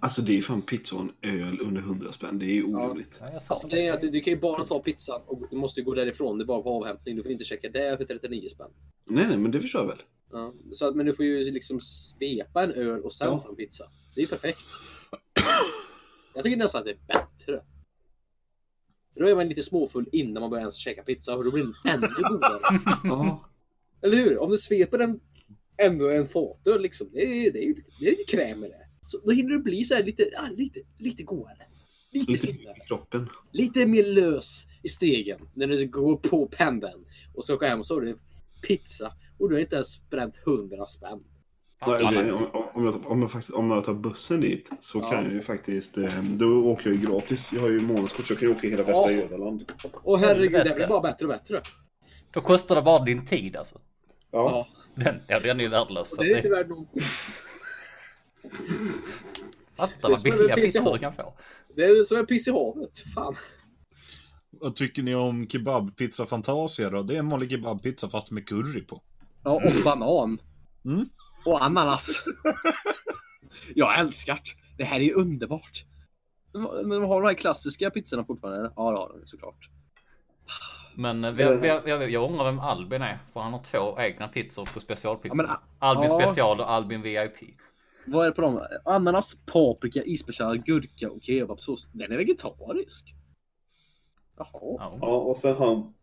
Alltså det är fan pizza och en öl under 100 spänn. Det är ju orimligt. Ja, Alltså, det. är att du, du kan ju bara ta pizzan och du måste ju gå därifrån. Det är bara på avhämtning. Du får inte checka det för 39 spänn. Nej, nej, men det förstår jag väl. Ja. Så att, men du får ju liksom svepa en öl och sen Ja. ta en pizza. Det är ju perfekt. Jag tycker nästan att det är bättre. Då är man lite småfull innan man börjar ens käka pizza och då blir den ännu godare. Ja. Eller hur? Om du sveper en, ändå en fatöl liksom. Det är, det, är, det är lite kräm i det. Så då hinner du bli så här lite, ja, lite, lite godare. Lite, Lite finare. i kroppen. Lite mer lös i stegen när du går på pendeln. Och så åker hem och så har du pizza. Och du har inte ens bränt 100 spänn. Eller, nice. om, om, jag, om, jag faktiskt, om jag tar bussen dit så Ja. kan jag ju faktiskt... eh, Då åker jag ju gratis. Jag har ju månadskort så jag kan ju åka hela Västra Ja. Götaland. Och herregud, det blir bara bättre och bättre. Då kostar det bara din tid alltså. Ja. Ja. Den, ja, den är ju värdelös. Och det är inte värt någonting. Fatta det är vad billiga pizzor du kan få. Det är som en piss i havet. Fan. Vad tycker ni om kebabpizza Fantasia då? Det är en vanlig kebabpizza fast med curry på. Ja, och banan. Mm. Och ananas. Jag älskar det. Det här är ju underbart. Men de har de här klassiska pizzorna fortfarande? Ja, det har de såklart. Men eh, vi, vi, vi, jag, jag undrar vem Albin är. För han har två egna pizzor på specialpizza. Ja, men, ah, Albin ja. special och Albin VIP. Vad är det på dem? Ananas, paprika, isbergssallad, gurka och kebabsås. Den är vegetarisk. Jaha. Ja. Ja, och sen har han...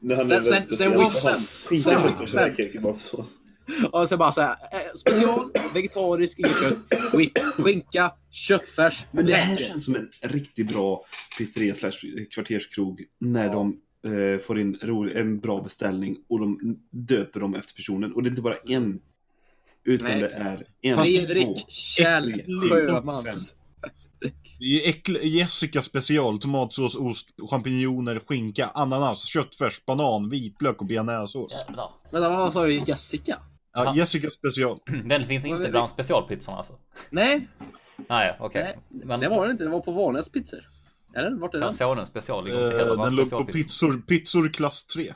När han Sen- är sen- väldigt sen Sen och så bara så här, eh, special, vegetarisk, inget kött, whip, skinka, köttfärs, Men det här känns som en riktigt bra pizzeria slash kvarterskrog när Ja. de eh, får in en bra beställning och de döper dem efter personen. Och det är inte bara en, utan Nej. det är en, Fredrik Kjell Sjömans. Det är äckl- Jessica special, tomatsås, ost, champinjoner, skinka, ananas, köttfärs, banan, vitlök och bearnaisesås. Jävlar. Vänta, vad sa du? Jessica? Ja, Ja. Jessica special. Den finns inte bland specialpizzorna alltså. Nej, Nej, okej. Nej, Men det var det inte. Det var på Vanligas pizzor. Eller? Vart är den? Personen special ligger inte heller Eh, bland den låg på pizzor, pizzor klass 3.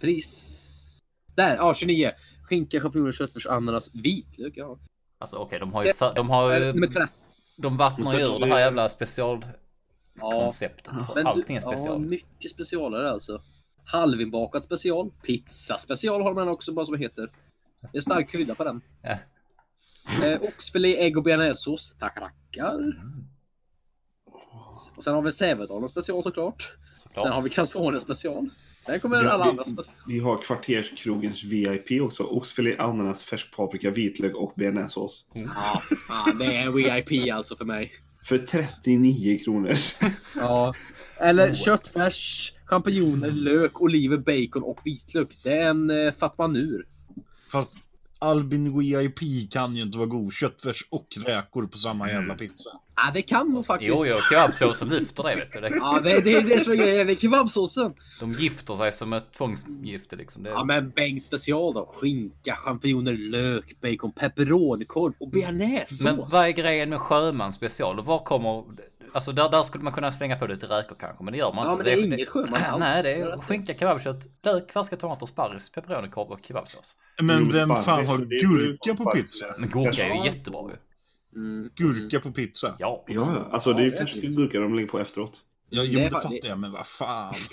Pris... Där! Ja, 29. Skinka, champinjoner, köttfärs, ananas, vitlök. Ja. Alltså okej, de har ju, för, de har ju, Nummer 30. de vattnar ju ur det här jävla specialkonceptet. Ja. Allting är Ja, special. mycket specialare alltså. Halvinbakat special. Pizza special har man också bara som heter. Det är stark krydda på den. Ja. Eh, oxfilé, ägg och bearnaisesås. Tackar, tackar. Mm, Och sen har vi Sävedalen special såklart. Sen har såklart. vi Calzone special. Sen kommer Ja, alla vi- andra. Vi har kvarterskrogens VIP också. Oxfilé, ananas, färsk paprika, vitlök och bearnaisesås. Ja, fan, det är VIP alltså för mig. För 39 kronor. Ja. Eller köttfärs, champinjoner, lök, oliver, bacon och vitlök. Det är en eh, Fatma Nur. Fast Albin VIP kan ju inte vara god. Köttfärs och räkor på samma jävla pizza. Ja, det kan nog faktiskt. Jo, jo, kebabsåsen lyfter det vet du. Det, Ja, det, det är det som är grejen. Det är kebabsåsen. de gifter sig som ett tvångsgifte liksom. Det, Ja, men Bengt special då. Skinka, champinjoner, lök, bacon, pepperonikorv och bearnaisesås. Men vad är grejen med sjöman special? Var kommer... Alltså där, där skulle man kunna slänga på lite räkor kanske, men det gör man Ja, inte. men det är inget sjöman alls. Nej, det är skinka, kebabkött, lök, färska tomater, sparris, pepperonikorv och kebabsås. Men Jo, vem sparris, fan har det gurka på pizza? Men gurka är Ja. ju jättebra ju. Mm. Gurka på pizza? Ja. Ja, ja. Alltså det är ju Ja, verkligen. gurka de lägger på efteråt. Ja, Det jo, det fan- fattar jag, men vad fan.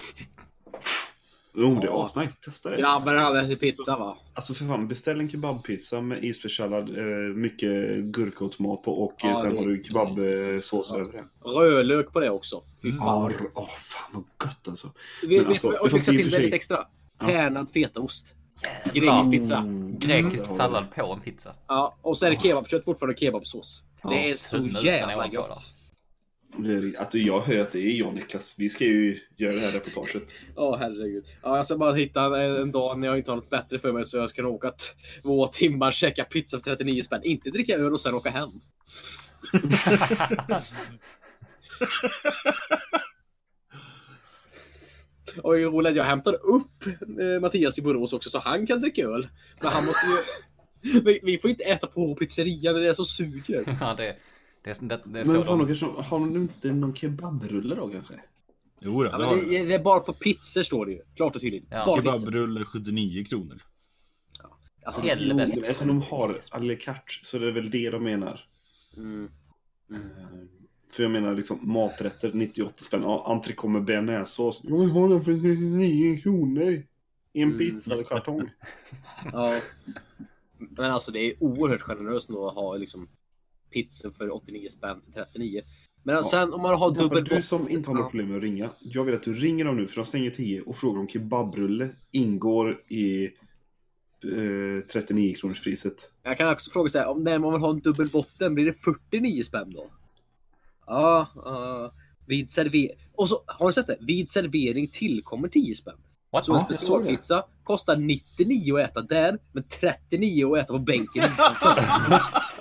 Jo, det är Ja. asnice. Testa det. Grabbar hade till pizza va? Alltså för fan, beställ en kebabpizza med isbergssallad, eh, mycket gurka och tomat på och Ja, eh, sen det- har du kebabsås Ja. över det. Rödlök på det också. Fy Ja, fan. r- åh, fan vad gött alltså. Vi, Men vi, alltså, och fixa till det lite extra. Ja. Tärnad fetaost. Grekisk pizza. Mm. Grekisk Ja, sallad på en pizza. Ja, och så är det kebabkött fortfarande och kebabsås. Det är så jävla gott. Alltså jag hör att det är jag Niklas. Vi ska ju göra det här reportaget. Ja, herregud. Ja, jag ska bara hitta en, en dag när jag inte har något bättre för mig så jag ska åka två timmar, käka pizza för 39 spänn. Inte dricka öl och sen åka hem. Och det är roligt att jag hämtar upp eh, Mattias i Borås också så han kan dricka öl. Men han måste ju... Vi, vi får inte äta på pizzerian, det är det som suger. Ja, det, det, det, det är Men fan, de... kanske, har de inte någon kebabrulle då kanske? Jo, Ja, det har det, det är bara på pizzor står det ju. Klart och tydligt. Ja. Kebabrulle 79 kronor. Alltså, Helvete. Eftersom de har la carte så är det väl det de menar. Mm. Mm. För jag menar liksom maträtter 98 spänn. Ja, entrecote med bearnaisesås. Jag vill ha den för 99 kronor. I en Mm. pizza eller kartong. Ja. Men alltså det är oerhört generöst att ha liksom pizza för 89 spänn för 39. Men Ja. sen om man har Dubbel dubbel du som inte har några problem med att ringa. Jag vill att du ringer dem nu för de stänger 10 och frågar om kebabrulle ingår i eh, 39 kronors priset. Jag kan också fråga så här, om det är man vill ha en dubbel botten, blir det 49 spänn då? Ja, ja. vid servering. Och så, har du sett det? Vid servering tillkommer 10 spänn. What? Så en specialpizza kostar 99 att äta där, men 39 att äta på bänken utanför.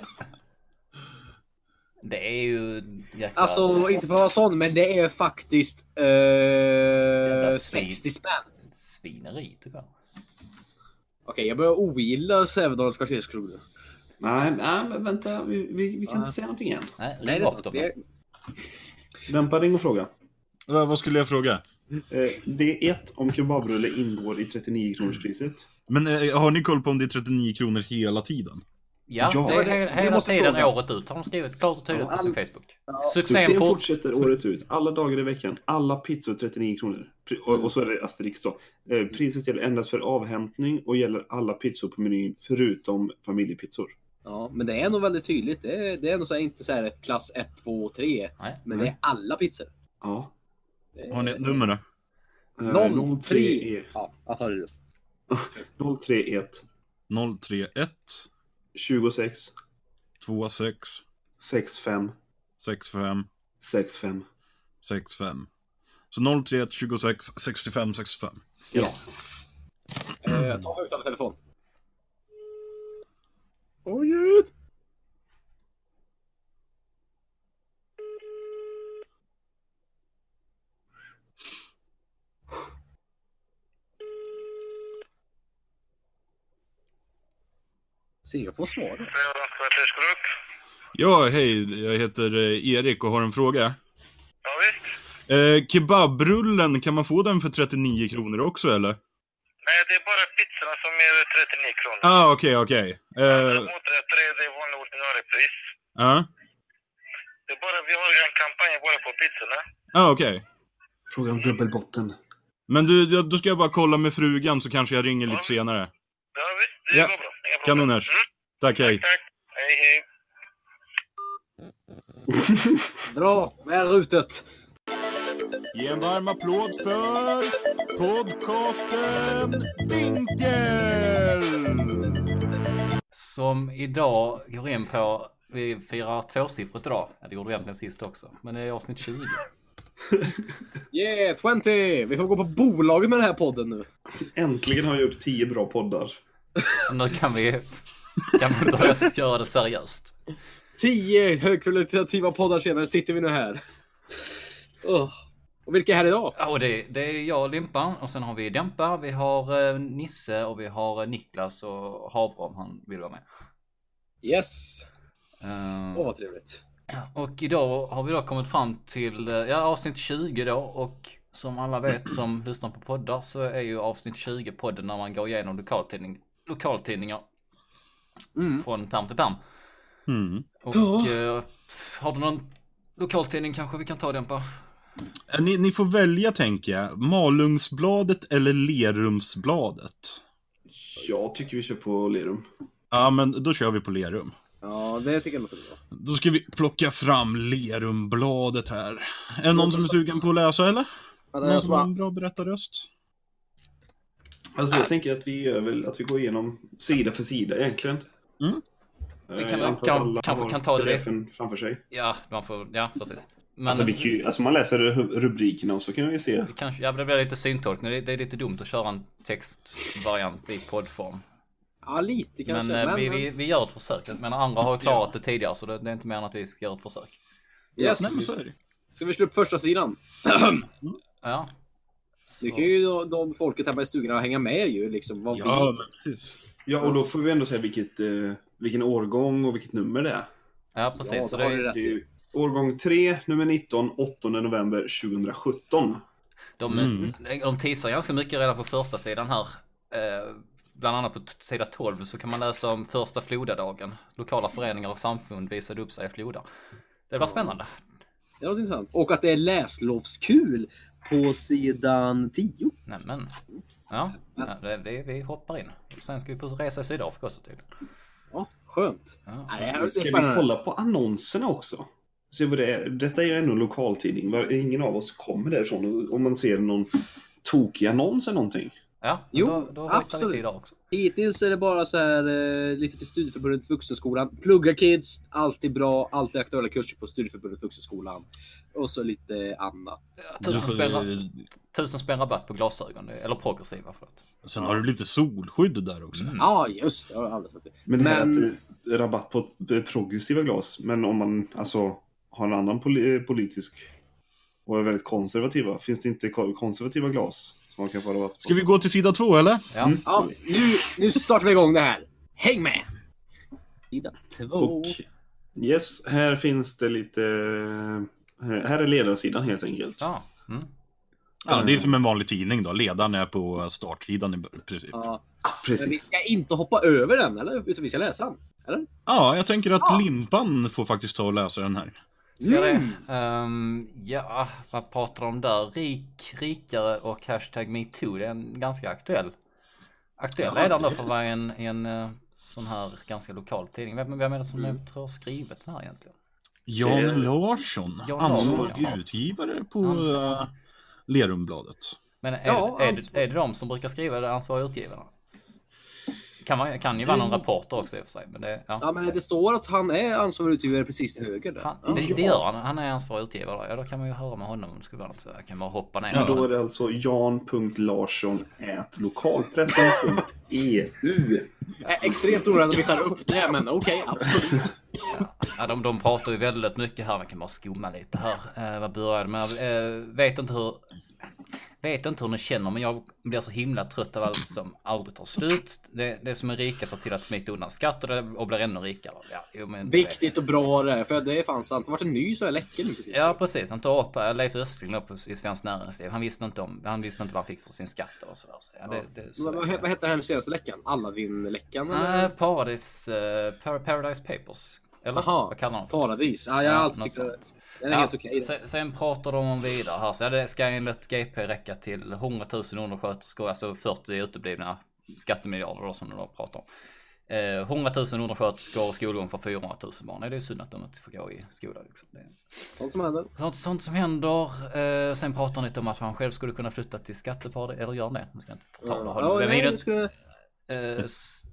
Det är ju jäkla... Alltså, inte för att vara sån, men det är faktiskt eh, svin. 60 spänn. Svineri tycker jag. Okej, jag börjar ogilla Sävedalens kvarterskrog nu. Nej, nej, men vänta. Vi, vi, vi kan Ja. inte säga någonting än. Nej, Nej, det är sant. Det Dämpa, ring och fråga. Va, vad skulle jag fråga? Eh, det är ett om kebabrulle ingår i 39 kronors priset. Men eh, har ni koll på om det är 39 kronor hela tiden? Ja, Ja, det är hela måste tiden fråga. året ut. Har de skrivit klart och tydligt Ja, på sin all- Facebook. Ja, Succén Succén fort... fortsätter året ut. Alla dagar i veckan. Alla pizzor 39 kronor. Och, och så är det Asterix då. Eh, priset gäller endast för avhämtning och gäller alla pizzor på menyn förutom familjepizzor. Ja, men det är nog väldigt tydligt. Det är, det är nog så här, inte så här klass 1, 2 och 3. Nej. Men det är alla pizzor. Ja. Det är- Har ni ett nummer då? Eh, 03. 03 Ja, jag tar det. 031 031 26 26 65 65 65. 65. Så 031 26 65 65. Ska jag- Yes! Eh, ta högtalartelefon. Åh gud! Fredagens kvartersgrupp. Ja, hej. Jag heter eh, Erik och har en fråga. Ja, visst. Eh, kebabrullen, kan man få den för 39 kronor också eller? Nej, det är bara pizzorna som är 39 kronor. Ah, okej, okej. Eh, Moträtter är det vanliga ordinarie pris. Ja, Det är bara, vi har en kampanj bara på pizzorna. ah, okej. Fråga om dubbelbotten. Men du, då- ska jag bara kolla med frugan så kanske jag ringer lite senare. Ja, visst. Det Ja. går bra. Kanoners. Mm, Tack, hej. tack. Hej, hej. Dra med rutet! Ge en varm applåd för podcasten Dinkel! Som idag går in på, vi firar tvåsiffrigt idag. Ja, det gjorde vi egentligen sist också. Men det är avsnitt 20. Yeah, 20! Vi får gå på bolaget med den här podden nu. Äntligen har jag gjort 10 bra poddar. Så nu kan vi, kan vi börja göra det seriöst. 10 högkvalitativa poddar senare sitter vi nu här. Ugh. Och vilka är här idag? Ja, det, det är jag och Limpan och sen har vi Dämpa, vi har eh, Nisse och vi har eh, Niklas och Havre om han vill vara med. Yes! Eh, Åh, vad trevligt. Och idag har vi då kommit fram till ja, avsnitt 20 då och som alla vet som lyssnar på poddar så är ju avsnitt 20 podden när man går igenom lokaltidning, lokaltidningar Mm. från perm till perm. Mm. Och Ja. eh, har du någon lokaltidning kanske vi kan ta den på? Eh, Ni, ni får välja tänker jag. Malungsbladet eller Lerumsbladet? Jag tycker vi kör på Lerum. Ja, men då kör vi på Lerum. Ja, det tycker jag låter bra. Då ska vi plocka fram Lerumbladet här. Är det någon som är sugen på att läsa eller? Ja, Någon som har en bra berättarröst? Alltså jag tänker att vi gör väl att vi går igenom sida för sida egentligen. Mm. Eh, Vi kan jag väl- antar kan- att alla kanske kan ta det- framför sig. Ja, man får, ja precis. Men Alltså, vi kan ju, alltså man läser ru- rubrikerna och så kan vi se. vi kanske, ja, det blir lite syntolkning. Det, det är lite dumt att köra en textvariant i poddform. ja, lite kanske. Men, Men, eh, vi, vi, vi gör ett försök. Men andra har ju klarat det tidigare så det, det är inte mer än att vi ska göra ett försök. yes. Nej, men så är det. Ska vi slå upp första sidan? Ja. Så, Det kan ju de, de folket hemma i stugorna hänga med ju liksom. Vad Ja, vi... men precis. Ja, och då får vi ändå säga vilket, eh, vilken årgång och vilket nummer det är. ja, precis. Ja, så det du det, är årgång 3, nummer 19, 8 november 2017. de, Mm. de teasar ganska mycket redan på första sidan här. Eh, bland annat på sida 12 så kan man läsa om första flodadagen. Lokala föreningar och samfund visade upp sig i Floda. Det var spännande. Det låter intressant. Och att det är läslovskul på sidan 10. Nämen. Ja, ja det, det, vi hoppar in. Sen ska vi på resa i Sydafrika också tydligen. Ja, skönt. Ja. Nej, det här är Ska vi kolla på annonserna också? Se vad det är. Detta är ju ändå en lokaltidning. Ingen av oss kommer därifrån. Om man ser någon tokig annons eller någonting. Ja, Jo, då, då absolut. till idag också. Hittills är det bara så här eh, lite till Studieförbundet Vuxenskolan. Plugga kids, alltid bra, alltid aktuella kurser på Studieförbundet Vuxenskolan. Och så lite annat. Ja, Tusen spänn, ra- tusen spänn rabatt på glasögon. det- Eller progressiva, förlåt. Sen har du lite solskydd där också. Mm. Ja, just det. Har det. Men det Men- att eh, rabatt på eh, progressiva glas. Men om man alltså har en annan poli- politisk och är väldigt konservativa. Finns det inte ko- konservativa glas rabatt på? Ska vi gå till sida två eller? Ja, Mm. Ja, nu, nu startar vi igång det här. Häng med! Sida två. Och, yes, här finns det lite... eh, Här är ledarsidan helt enkelt. ja. Mm. Ja, det är som en vanlig tidning då. Ledaren är på startsidan i princip. Ja, Ah, men vi precis. ska inte hoppa över den, eller? Utan vi ska läsa den. Eller? Ja, jag tänker att Ja. Limpan får faktiskt ta och läsa den här. Ska det? Mm. Ehm, ja, vad pratar de om där? Rik, rikare och hashtag metoo. Det är en ganska aktuell. Aktuell Ja, redan då det- för att vara en, en eh, sån här ganska lokal tidning. Vem, vem är det som Mm. har skrivit den här egentligen? Jan Det- Larsson, Jan ansvarig utgivare på uh, Lerumbladet. Men är, Ja, är, alltså- det, är det de som brukar skriva det ansvariga utgivarna? Kan, man, kan ju vara någon Mm. rapporter också i och för sig. Men det, ja. Ja, men det står att han är ansvarig utgivare precis till höger där. Han, Ja. det, det gör han. Han är ansvarig utgivare. Ja, då kan man ju höra med honom om det skulle vara något. Så jag kan bara hoppa ner. Men då är det alltså är extremt orolig att vi tar upp det, men okej, absolut. Ja, de, de pratar ju väldigt mycket här, man kan bara skumma lite här. Eh, vad började med? Eh, vet inte hur... Vet inte hur ni känner men jag blir så himla trött av allt som aldrig tar slut. Det, det som är rika ser till att smita undan skatt och, det, och blir ännu rikare. Ja, jo, men, Viktigt och bra det, för det är fan sant. Det har varit en ny så är läcker nu precis. Ja precis, han tar upp eh, Leif Östling på, i Svenskt Näringsliv. Han visste inte om, han visste inte vad han fick för sin skatt och sådär. Så, ja, det, det, så vad, vad, hette den senaste läckan? Aladdin-läckan? Nej, Paradis, eh, Par- Paradise Papers. Eller Aha, vad kallar de för? Paradis. Ja, jag har alltid något tyckt att den är helt okej. sen, sen pratar de om vidare här. Så ja, det ska enligt GP räcka till 100 000 undersköterskor, alltså 40 uteblivna skattemiljarder då, som de då pratar om. Eh, 100 000 undersköterskor och skolgång för 400 000 barn. Nej, det är synd att de inte får gå i skola. Liksom. Det är Sånt som händer. sånt, sånt som händer. Eh, sen pratar han lite om att han själv skulle kunna flytta till skatteparadis, eller gör det. Nu ska jag inte förtala Ja, honom. Nej, det skulle... Eh,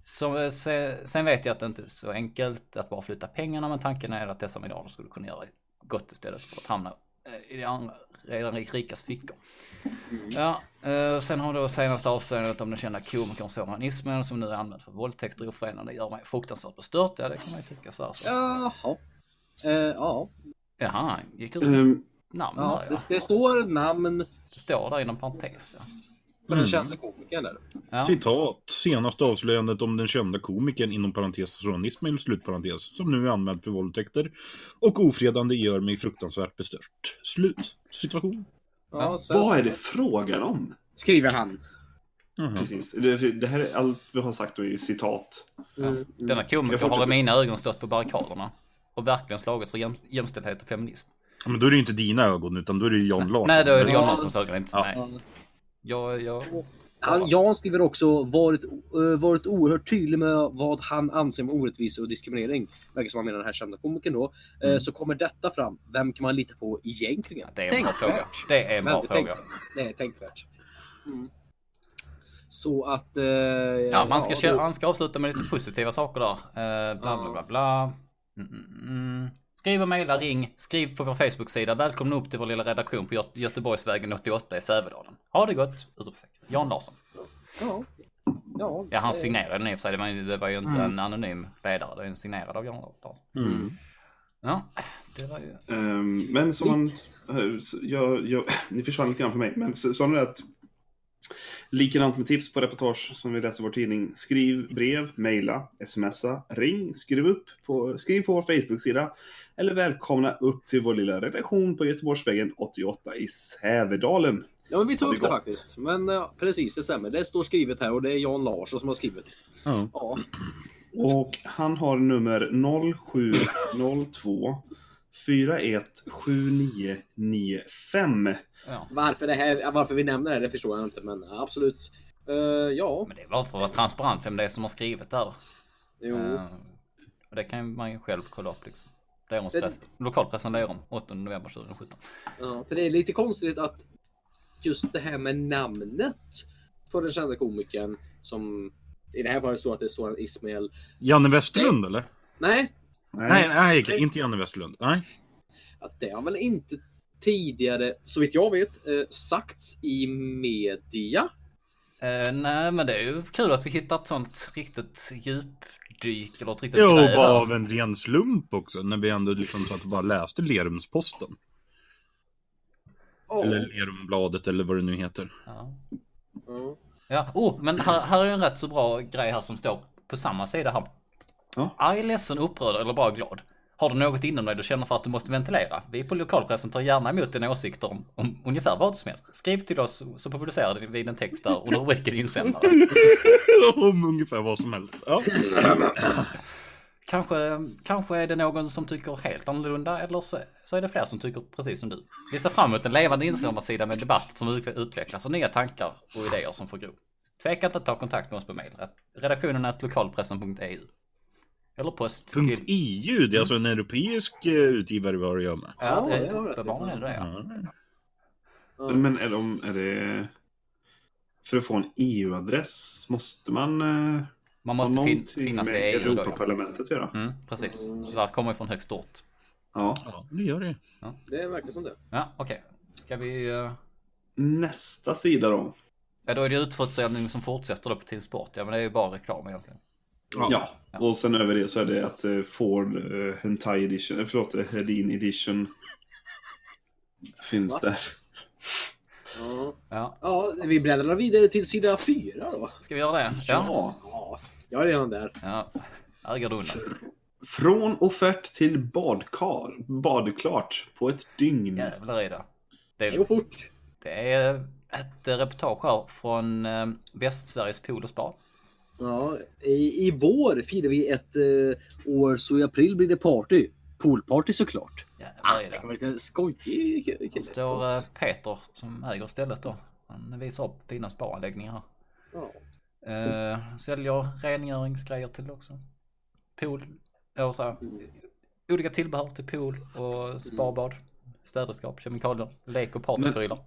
så, se, sen vet jag att det inte är så enkelt att bara flytta pengarna men tanken är att dessa miljarder skulle kunna göra gott istället för att hamna eh, i de andra redan rikas fickor. Ja, eh, sen har då senaste avslöjandet om den kända komikern Soran Ismail som nu är anmäld för våldtäkt och ofredande gör mig fruktansvärt bestört. Ja, det kan man ju tycka så här. Så. Jaha. Eh, ja. Jaha, gick ut Um, namn ja där, ja. det, det står namn Det står där inom parentes. Ja. På den Mm. kända komikern där. Ja. Citat. Senaste avslöjandet om den kända komikern inom parentes Soran Ismail slutparentes som nu är anmäld för våldtäkter och ofredande gör mig fruktansvärt bestört. Slut. Situation. Ja, Ja. sen vad är det frågan om? Skriver han. Jaha. Precis. Det, här är allt vi har sagt då i citat. Mm, mm. Denna komiker har i mina ögon stått på barrikaderna och verkligen slagits för jäm, jämställdhet och feminism. Ja, men då är det inte dina ögon utan då är det ju Jan Larsson. Nej, då är det Ja. Jan Larssons ögon, inte Ja. nej. Ja. Jag, jag, Han, Jan skriver också varit, eh, varit oerhört tydlig med vad han anser med orättvisor och diskriminering. Verkar som han menar den här kända komikern då. Eh, Mm. Så kommer detta fram. Vem kan man lita på egentligen? det är en bra fråga. Det är en bra fråga. Det är tänkvärt. Mm. Så att... Eh, Ja, man ska, ja, då- han ska avsluta med lite positiva saker där. Eh, bla, bla, bla, bla. Mm, mm, mm. Skriv och mejla, ring, skriv på vår Facebook-sida. Välkomna upp till vår lilla redaktion på Gö- Göteborgsvägen 88 i Sävedalen. Ha det gott! Utropstecken. Jan Larsson. Ja. Ja, Ja, han det- signerade den i och för sig. Det var ju, det var ju inte Mm. en anonym ledare. Det är en signerad av Jan Larsson. Mm. Ja, det var ju... Ehm, men som man... eh, Jag, jag, ni försvann lite grann för mig, men är det att... Likadant med tips på reportage som vi läser i vår tidning. Skriv brev, mejla, smsa, ring, skriv upp på, skriv på vår Facebook-sida. Eller välkomna upp till vår lilla redaktion på Göteborgsvägen 88 i Sävedalen. Ja, men vi tog upp det faktiskt. Men ja, precis, det stämmer. Det står skrivet här och det är Jan Larsson som har skrivit. Ja. Ja, Och han har nummer 0702 417995. Ja. varför, det här, varför vi nämner det, det förstår jag inte. Men absolut. Eh, ja, Men det är bara för att vara transparent vem det är som har skrivit där. jo. Eh, och det kan man ju själv kolla upp liksom. Lerums Det- press, lokalpressen Lerum, 8 november 2017. Ja, för det är lite konstigt att just det här med namnet på den kända komikern som i det här fallet står att det är Soran Ismail. Janne Westerlund eller? Nej, Nej, nej, okej, inte Janne Westerlund. Nej. att det har väl inte tidigare, så vitt jag vet, eh, sagts i media. Eh, nej men det är ju kul att vi hittat ett sånt riktigt djupdyk eller ett riktigt Jo, bara av en ren slump också, när vi ändå liksom satt och bara läste Lerumsposten. Ja. Eller Lerumbladet eller vad det nu heter. Ja. Ja. Ja, oh, men här, här är ju en rätt så bra grej här som står på samma sida här. Ja. Arg, ledsen, upprörd eller bara glad. Har du något inom dig du känner för att du måste ventilera? Vi på lokalpressen tar gärna emot dina åsikter om, om ungefär vad som helst. Skriv till oss så publicerar vi en text där under rubriken insändare. Om ungefär vad som helst. Ja. Kanske, kanske är det någon som tycker helt annorlunda eller så, så är det fler som tycker precis som du. Vi ser fram emot en levande insändarsida med debatt som ut- utvecklas och nya tankar och idéer som får gro. Tveka inte att ta kontakt med oss på mejl. Redaktionen är lokalpressen.eu. Eller post Punkt till... EU, det är alltså en europeisk eh, utgivare vi har att göra med. Ja, det Ja, är uppenbarligen det. Ja. Ja. Ja. Men är, de, är det... För att få en EU-adress måste man eh, Man ha måste fin, finnas i EU då. Ja. Europaparlamentet att göra? Mm, precis. Så där kommer från högst ort. Ja. ja, det gör det. Det verkar som det. Ja, okej. Ska vi... eh, Nästa sida då. Ja, då är det utförsäljning som fortsätter då på till sport. Ja, men det är ju bara reklam egentligen. Ja. Och sen över det så är det att eh, Ford uh, Hentai Edition, eh, förlåt, eh, Hedin Edition finns Va? där. Ja. Ja, ja, vi bläddrar vidare till sida fyra då. ska vi göra det? Ja. Ja. Ja, jag är redan där. Ja, undan. Från offert till badkar, badklart på ett dygn. Jävlar i det. Det går är, fort. det är ett reportage här från eh, Västsveriges pool och spa. Ja, i, I vår firar vi ett eh, år så i april blir det party. Poolparty såklart. Jävlar i Det det. kan vara lite skojig Det kille. står eh, Peter som äger stället då. Han visar upp fina spaanläggningar här. Ja. Eh, säljer rengöringsgrejer till också. Pool, eller så här, olika tillbehör till pool och spabad. Städerskap, kemikalier, lek och partyprylar.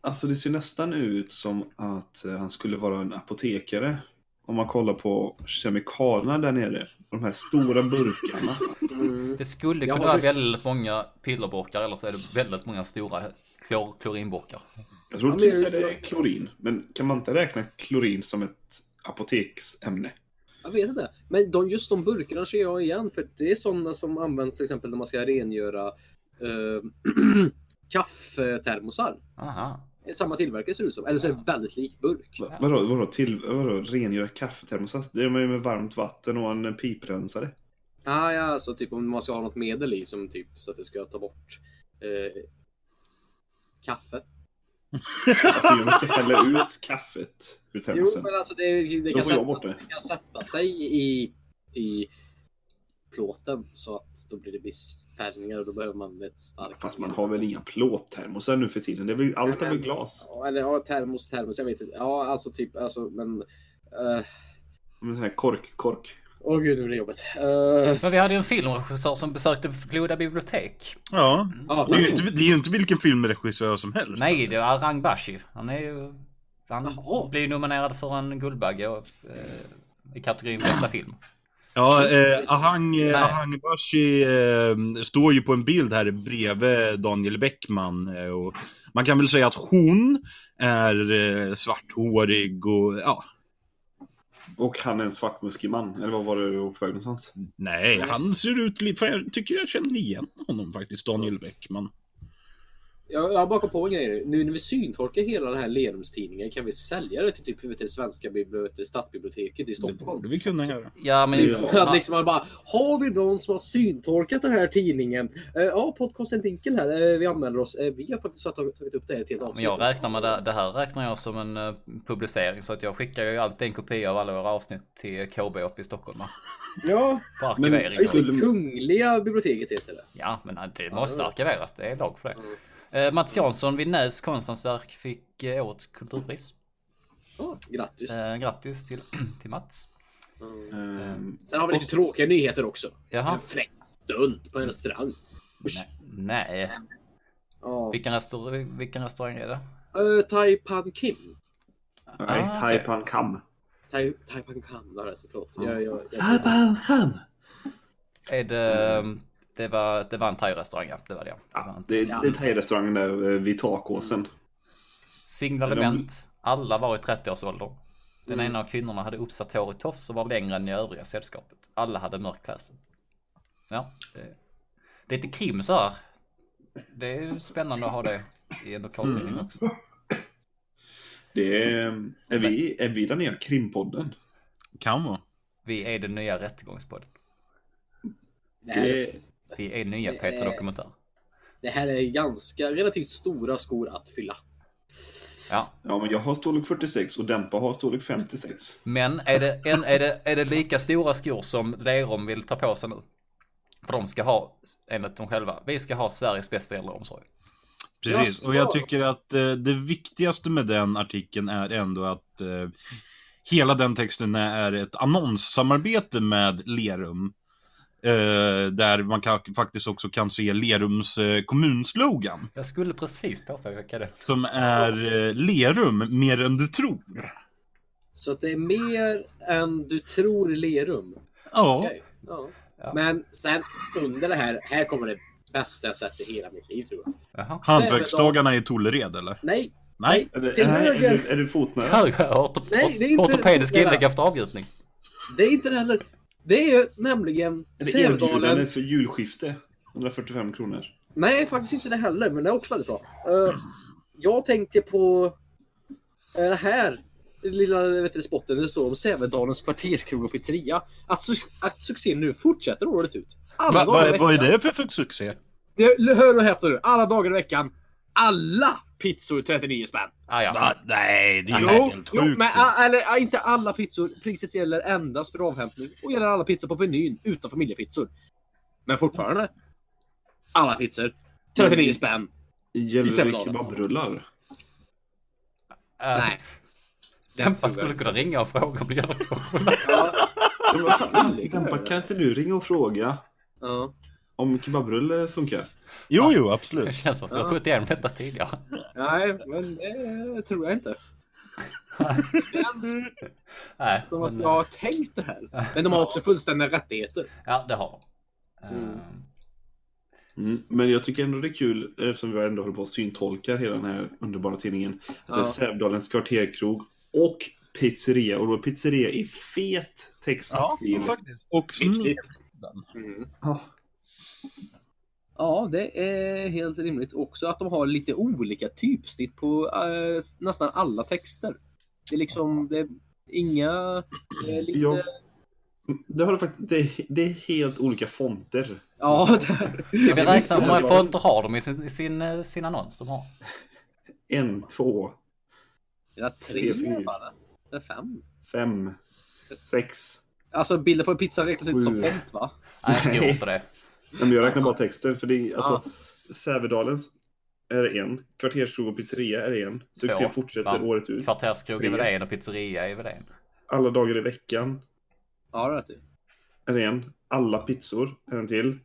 Alltså det ser nästan ut som att eh, han skulle vara en apotekare. Om man kollar på kemikalierna där nere. De här stora burkarna. Mm. Det skulle Jag kunna vara väldigt många pillerburkar eller så är det väldigt många stora klor, klorinburkar. Jag tror Ja, inte men- det är klorin. Men kan man inte räkna klorin som ett apoteksämne? Jag vet inte. Men de, just de burkarna ser jag igen. För det är sådana som används till exempel när man ska rengöra eh, kaffetermosar. Aha. Samma tillverkare ser det ut som. Eller så är det väldigt likt burk. Va- Vadå, vadå, till, vadå rengöra kaffetermosar? Det gör man ju med varmt vatten och en piprensare. Ah, ja, alltså typ om man ska ha något medel i som typ så att det ska ta bort eh, kaffe. Alltså, man ska hälla ut kaffet ur Jo, termosen. men alltså det, det, kan, sätta, det. det kan sätta sig i, i plåten så att då blir det viss färgningar och då behöver man ett starkt... Fast man har väl inga plåttermosar nu för tiden? Det är väl, allt är väl men- glas? Ja, eller ja, termos, termos, jag vet inte. Ja, alltså typ, alltså men... eh, Med sån här kork, kork. Åh gud, nu blir det jobbigt. Uh, Men vi hade ju en filmregissör som besökte Floda bibliotek. Ja, ja, det är, ju inte, det är ju inte vilken filmregissör som helst. Nej, det var Arang Bashi. Han är ju... Han blir ju nominerad för en Guldbagge och, eh, i kategorin bästa film. Ja, eh, Ahang, eh, Nej. Ahang Bashi eh, står ju på en bild här bredvid Daniel Bäckman. Eh, och man kan väl säga att hon är eh, svarthårig och ja, Och han är en svartmuskig man. Eller vad var det du var på väg någonstans? nej, han ser ut lite, jag tycker jag känner igen honom faktiskt, Daniel Bäckman. Jag, jag har bara på en grej. Nu när vi syntolkar hela den här Lerumstidningen kan vi sälja det till typ du, svenska bibliotek, stadsbiblioteket i Det Stockholm. borde vi kunna göra. Ja, men... Det- Att liksom man bara, har vi någon som har syntolkat den här tidningen? Eh, ja, podcasten Dinkel här. Eh, vi anmäler oss. Eh, vi har faktiskt tagit, upp det här i ett Men avsnitt. jag räknar med det, det här räknar jag som en publicering så att jag skickar ju alltid en kopia av alla våra avsnitt till KB uppe i Stockholm. Ja, Men- just det. Kungliga biblioteket heter det. Ja, men det måste Ja. arkiveras. Det är lag för det. Mm. Eh, Mats Jansson vid Näs konsthantverk fick eh, årets kulturpris. Ja, grattis. Eh, grattis till, till Mats. Mm. Ehm, Sen har vi lite tråkiga nyheter också. Jaha. En fräck stöld på en restaurang. Usch. Nej. Nej. Ja. Vilken, restaur vilken restaurang är det? Uh, Taipan Kim. Nej, Ah, Taipan Kam. Tai, Taipan Kam, det rätt. Förlåt. Ja. Jag, jag, jag, Taipan Kam! Är det, det, var, det var en thai-restaurang, ja. Det var det. det var Ja, en det, det är thai-restaurangen där eh, vid takåsen. Signalement. Alla var i 30-årsåldern. Den Mm. ena av kvinnorna hade uppsatt hår i tofs och var längre än i övriga sällskapet. Alla hade mörk klädsel. Ja, det, det är lite krim så här. Det är ju spännande att ha det i en lokaltidning Mm. också. Det är, är, vi, är vi den nya krimpodden? Kan vara. Vi är den nya rättegångspodden. det, det- är nya Det är- Petra Dokumentär. det här är ganska relativt stora skor att fylla. Ja, Ja, men jag har storlek 46 och Dempa har storlek 56. men är det, en, är, det, är det lika stora skor som Lerum vill ta på sig nu? För de ska ha, enligt dem själva, vi ska ha Sveriges bästa äldreomsorg. Precis, och jag tycker att eh, det viktigaste med den artikeln är ändå att eh, hela den texten är ett annonssamarbete med Lerum. Eh, där man kan, faktiskt också kan se Lerums eh, kommunslogan. Jag skulle precis påpeka det. Som är eh, Lerum mer än du tror. Så att det är mer än du tror Lerum. Ja, Okej, Ja. Ja. Men sen under det här, här kommer det bästa jag sett i hela mitt liv tror jag. Hantverksdagarna i Tollered eller? Nej, Nej. Är, det, Till är, höger. du, är du fotnära? Ortop Nej, det är inte- ortopedisk inlägg efter avgjutning. det är inte det heller. Det är ju nämligen Är det erbjudande Sävedalens... för julskifte? 145 kronor. Nej, faktiskt inte det heller, men det är också väldigt bra. Eh, jag tänker på eh, det här lilla vet du, spotten. Det står om Sävedalens kvarterskrog och pizzeria. Att, su- att succén nu fortsätter året ut. Alla Va, dagar i va, vad är veckan. det för succé? Det, hör och häpna nu. Alla dagar i veckan. Alla pizzor 39 spänn. Ah, ja. Va? Nej, det är ju Jo, helt jo sjukt. men ah, eller, ah, inte alla pizzor. Priset gäller endast för avhämtning och gäller alla pizzor på menyn utom familjepizzor. Men fortfarande. Alla pizzor. 39 spänn. I Gäller det kebabrullar? Äh, Nej. Den Man skulle kunna ringa och fråga om det men fan, Dempa, kan inte du ringa och fråga Ja. Om kebabrulle funkar? Jo, jo, Det absolut. känns som att vi har Ja. gått igenom detta tidigare. Nej, men det tror jag inte. Det känns Nej, som att men, jag har tänkt det här. Men de har också fullständiga rättigheter. Ja, det har de. Mm. Eh, Mm. Men jag tycker ändå det är kul, eftersom vi ändå håller på att syntolka hela den här underbara tidningen, att det är Ja. Sävedalens kvarterkrog och pizzeria. Och då är pizzeria i fet textstil. faktiskt. Och Viktigt. snedden. Mm. Ja. Ja, det är helt rimligt. Också att de har lite olika typsnitt på eh, nästan alla texter. Det är liksom, det är inga... Det är lite... Ja, det, har det, faktiskt, det, är, det är helt olika fonter. Ja, det är... Ska vi räkna hur många Ja. fonter har de i sin, i sin, eh, sin annons? De har. En, två, Det är tre Tre, fyra. Det fem. fem, sex. Alltså bilder på en pizza räknas inte som font va? Nej, jag tror inte det. Men jag räknar bara texter, för det är alltså Ja. Sävedalens är det en, Kvarterskrog och pizzeria är det en. Succén fortsätter Va? året ut. Kvarterskrog är väl en och pizzeria är väl en. Alla dagar i veckan Ja, det är i. är det en. Alla pizzor är en till.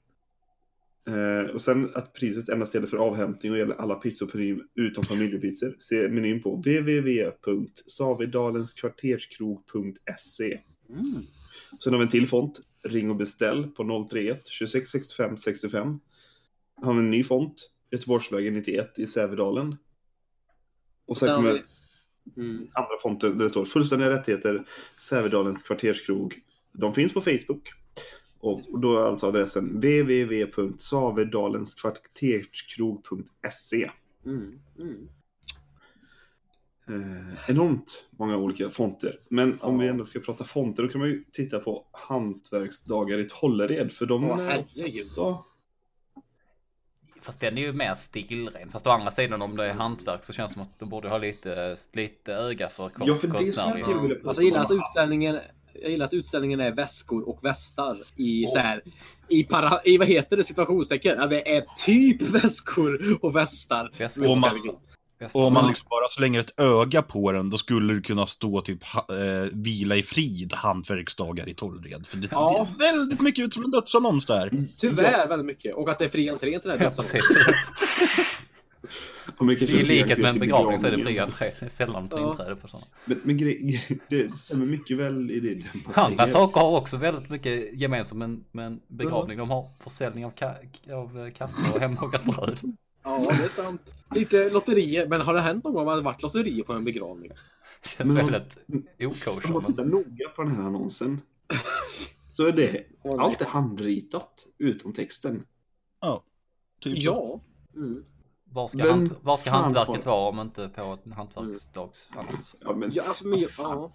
Eh, och sen att priset endast gäller för avhämtning och gäller alla pizzor på menyn utom familjepizzor. Se menyn på www.savedalenskvarterskrog.se Mm. Sen har vi en till font. Ring och beställ på 031 26 65 65. Har vi en ny font. Göteborgsvägen 91 i Sävedalen. Och sen, Sen har kommer vi... Mm. andra fonten där det står fullständiga rättigheter Sävedalens kvarterskrog. De finns på Facebook. Och då är alltså adressen www.savedalensKvarterskrog.se Mm. Mm. Eh, enormt många olika fonter. Men om Ja. vi ändå ska prata fonter, då kan man ju titta på Hantverksdagar i Tollered. För de Åh, är också... Fast den är ju mer stilren. Fast å andra sidan om det är hantverk så känns det som att de borde ha lite, lite öga för konst, Ja, för det konstnärlig. jag. Alltså, jag gillar att utställningen jag gillar att utställningen är väskor och västar i så här i, para, i vad heter det situationstecken? Ja, det är typ väskor och västar. Väskor och Och om man liksom bara slänger ett öga på den, då skulle det kunna stå typ ha, eh, Vila i frid, hantverksdagar i Tollered. För det Ja. ser väldigt mycket ut som en dödsannons där. Tyvärr väldigt mycket. Och att det är fri entré till den Ja, här kanske I likhet med en begravning så är det fri entré. Det är sällan Ja. inträde på sådana. Men, men gre- det stämmer mycket väl i det Andra saker har också väldigt mycket gemensamt med en, med en begravning. De har försäljning av, ka- av kaffe och hemlagat bröd. Ja, det är sant. Lite lotterier. Men har det hänt någon gång att det varit lotterier på en begravning? Det känns Men- väldigt okosher. Om man tittar noga på den här annonsen så är det allt är handritat utom texten. Ja. Typ. Ja. Mm. Var ska, hant, var ska hantverket vara om inte på en hantverksdagsannons? Ja, men, Ja, alltså, men, ja.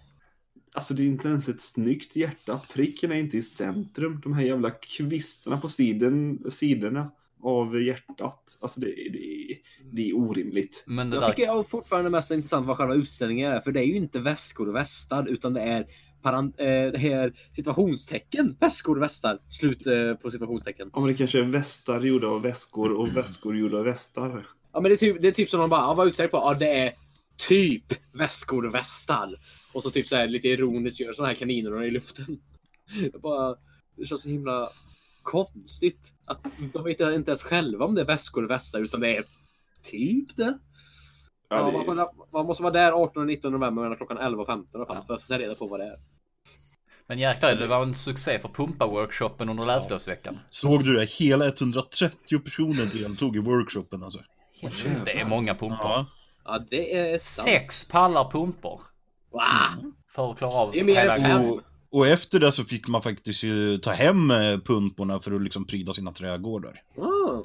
Alltså det är inte ens ett snyggt hjärta. Pricken är inte i centrum. De här jävla kvistarna på sidan, sidorna av hjärtat. Alltså det, det, det är orimligt. Men det Jag där, tycker jag fortfarande mest intressant vad själva utställningen är. För det är ju inte väskor och västar utan det är paran- eh, det här situationstecken. Väskor och västar. Slut eh, på situationstecken. Ja, men det kanske är västar gjorda av väskor och väskor gjorda av västar. Ja men det är typ, det är typ som de bara, ja, vad är utställningen på? Ja det är typ väskor och västar. Och så typ så här lite ironiskt gör sådana här kaniner i luften. Det, bara, det känns så himla konstigt. Att de vet inte ens själva om det är väskor och västar utan det är typ det. Ja, Ja, det, man, får- man måste vara där 18 och 19 november mellan klockan 11 och 15 i alla fall för att ta reda på vad det är. men jäklar, det var en succé för Pumpa-workshopen under läslovsveckan. Såg du det? Hela 130 personer deltog i workshopen alltså. Det är många pumpor. Ja. Ja, det är sant. Sex pallar pumpor Wow. för att klara av Det är mer än fem. Och, och efter det så fick man faktiskt ju ta hem eh, pumporna för att liksom pryda sina trädgårdar. Ah.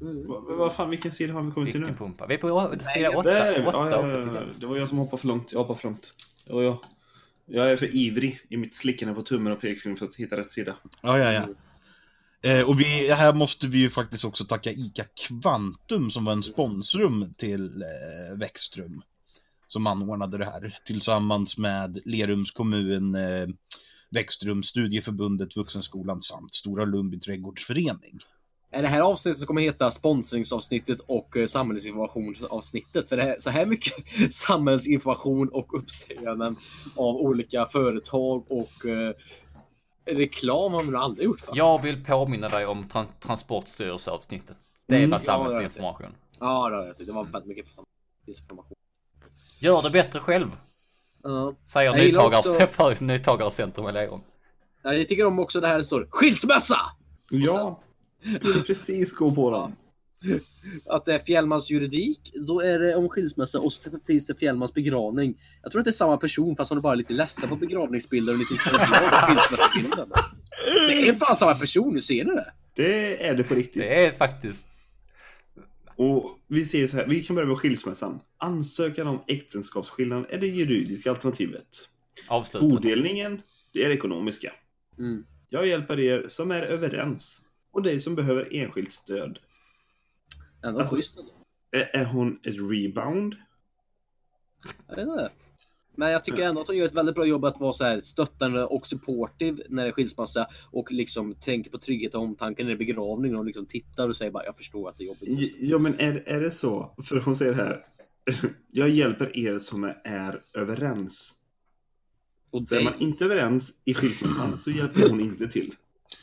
Mm. vad, vad fan, vilken sida har vi kommit till nu? Vilken pumpa? Vi är på sida Där åtta, är vi. åtta Ja. Det var jag som hoppade för långt. Jag hoppade för långt. Var jag. Jag är för ivrig i mitt slickande på tummen och pekfingret för att hitta rätt sida. Ja, ja, ja. Eh, och vi, här måste vi ju faktiskt också tacka ICA Kvantum som var en sponsrum till eh, Växtrum. Som anordnade det här tillsammans med Lerums kommun, eh, Växtrum, Studieförbundet, Vuxenskolan samt Stora Lundby trädgårdsförening. Är det här avsnittet som kommer heta sponsringsavsnittet och eh, samhällsinformationsavsnittet? För det är så här mycket samhällsinformation och uppsäganden av olika företag och eh, reklam har vi nog aldrig gjort. Va? Jag vill påminna dig om tran- Transportstyrelseavsnittet. Det Mm, var ja, samhällsinformation. Ja, det har jag rätt. Det var väldigt mycket samhällsinformation. Gör det bättre själv, Ja. säger också- nytagarcentrum i Lerum. Ja, Jag tycker om också det här det står skilsmässa! Ja, skulle precis gå på den. Att det är Fjällmans juridik, då är det om skilsmässa och så finns det Fjällmans begravning. Jag tror att det är samma person fast hon är bara lite ledsen på begravningsbilder och lite glad på skilsmässobilden. Det är fan samma person, nu ser ni det? Det är det på riktigt. Det är faktiskt... Och vi säger så här, vi kan börja med skilsmässan. Ansökan om äktenskapsskillnad är det juridiska alternativet. Avslutat. Bodelningen, det är det ekonomiska. Mm. Jag hjälper er som är överens och dig som behöver enskilt stöd. Ändå Alltså- schysst. Är, är hon ett rebound? Jag vet inte. Men jag tycker ändå att hon gör ett väldigt bra jobb att vara så här stöttande och supportive när det är skilsmässa och liksom tänker på trygghet och omtanke när det är begravning och liksom tittar och säger bara jag förstår att det är jobbigt. Ja, men är, är det så? För hon säger här. Jag hjälper er som är, överens. Och är man inte överens i skilsmässan så hjälper hon inte till.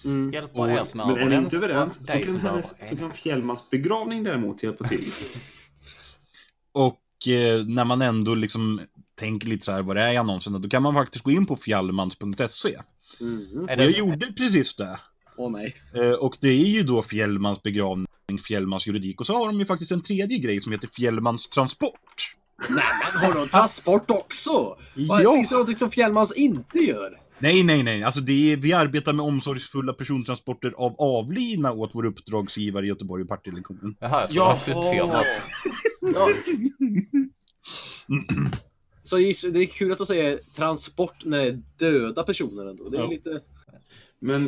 mm. Hjälper Och, er som är men är ni inte överens så kan, hennes, så en. kan Fjällmans begravning däremot hjälpa till. Och eh, när man ändå liksom tänker lite så här, vad det är i annonsen, då kan man faktiskt gå in på fjallmans.se. Mm. Är Och jag gjorde precis det. Åh nej. Eh, och det är ju då Fjällmans begravning, Fjällmans juridik. Och så har de ju faktiskt en tredje grej som heter Fjällmans transport. Nej men har de transport också? Ja. Finns det något som Fjällmans inte gör? Nej, nej, nej. Alltså det är, vi arbetar med omsorgsfulla persontransporter av avlidna åt vår uppdragsgivare i Göteborg och Partille kommun. Jaha, jag tror Ja, flyttfirma också. Ja. Så det är kul att du säger transport när det är döda personer ändå. Det är Ja. lite... Men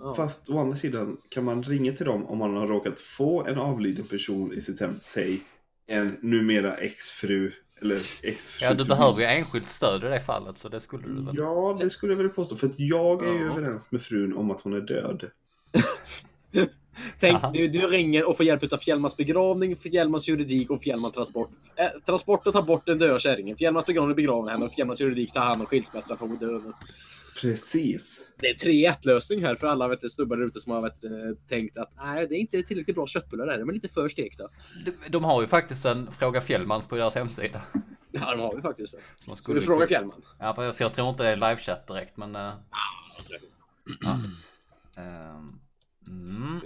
Ja. fast å andra sidan kan man ringa till dem om man har råkat få en avliden person i sitt hem. Säg en numera exfru eller exfru. Ja, du behöver ju enskilt stöd i det fallet så det skulle du väl. Ja, det skulle jag vilja påstå. För att jag är ju Ja. överens med frun om att hon är död. Tänk, du, du ringer och får hjälp av Fjällmans begravning, Fjällmans juridik och Fjällman transport. Eh, transporten tar bort den döda kärringen. Fjällmans begravning begraver henne och Fjällmans juridik tar hand om skilsmässan från döden. Precis. Det är 3-1 lösning här för alla vet, snubbar där ute som har vet, tänkt att nej, det är inte tillräckligt bra köttbullar där, de är lite för stekta. De, de har ju faktiskt en Fråga Fjällmans på deras hemsida. Ja, de har vi faktiskt. Man Ska du fråga Fjällman? Ja, för jag, jag tror inte det är livechatt direkt men... eh, Alltså, ehm, mm.